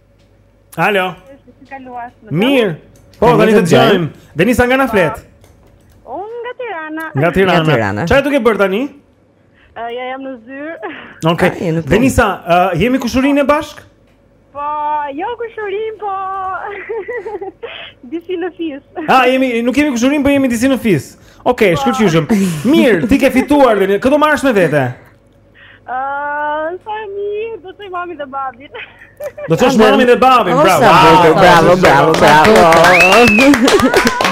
Speaker 1: Alo. Mirë. Po,
Speaker 2: tani të
Speaker 1: dëgjojmë. Denisa nga na po. flet?
Speaker 16: Unë nga Tirana.
Speaker 1: Nga Tirana. Çfarë duke bërë tani?
Speaker 16: Uh, ja jam në zyrë.
Speaker 1: Okej.
Speaker 2: Okay. Ah,
Speaker 1: Denisa, uh, jemi kushërinj bashkë?
Speaker 16: Po, jo kushërinj, po disi në fis.
Speaker 1: Ah, jemi, nuk jemi kushërinj, po jemi disi në fis. Okej, okay, po. shkëlqyshëm. Mirë, ti ke fituar dhe kë do marrësh me vete.
Speaker 16: Ah, sa e mirë, do të çoj mamin dhe babin.
Speaker 3: Do të çoj mamin dhe babin, bravo.
Speaker 2: Bravo, bravo, bravo, bravo.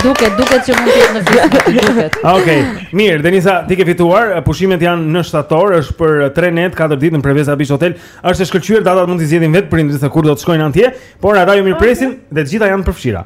Speaker 4: Duket, duket që mund të jetë në fjalë, duket.
Speaker 3: Okej. Mirë, Denisa, ti ke fituar. Pushimet janë në shtator, është për 3 net, 4 ditë në Preveza Beach Hotel. Është e shkëlqyer, datat mund t'i zgjedhin vetë prindërit se kur do të shkojnë atje, por ata ju mirëpresin dhe të gjitha janë përfshira.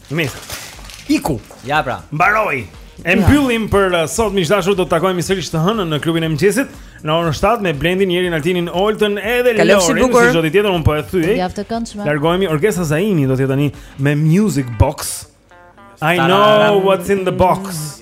Speaker 3: Mirë. Iku.
Speaker 9: Ja pra.
Speaker 3: Mbaroi. E mbyllim për uh, sot miq të dashur do të takohemi sërish të hënën në klubin e mëngjesit në orën 7 me Blendin, Jerin, Altinin, Oltën edhe Lorin. Si çdo ditë tjetër un po e thyej.
Speaker 4: Ja të këndshme.
Speaker 3: Largohemi Orgesa Zaimi do të jetë tani me Music Box. I know what's in the box.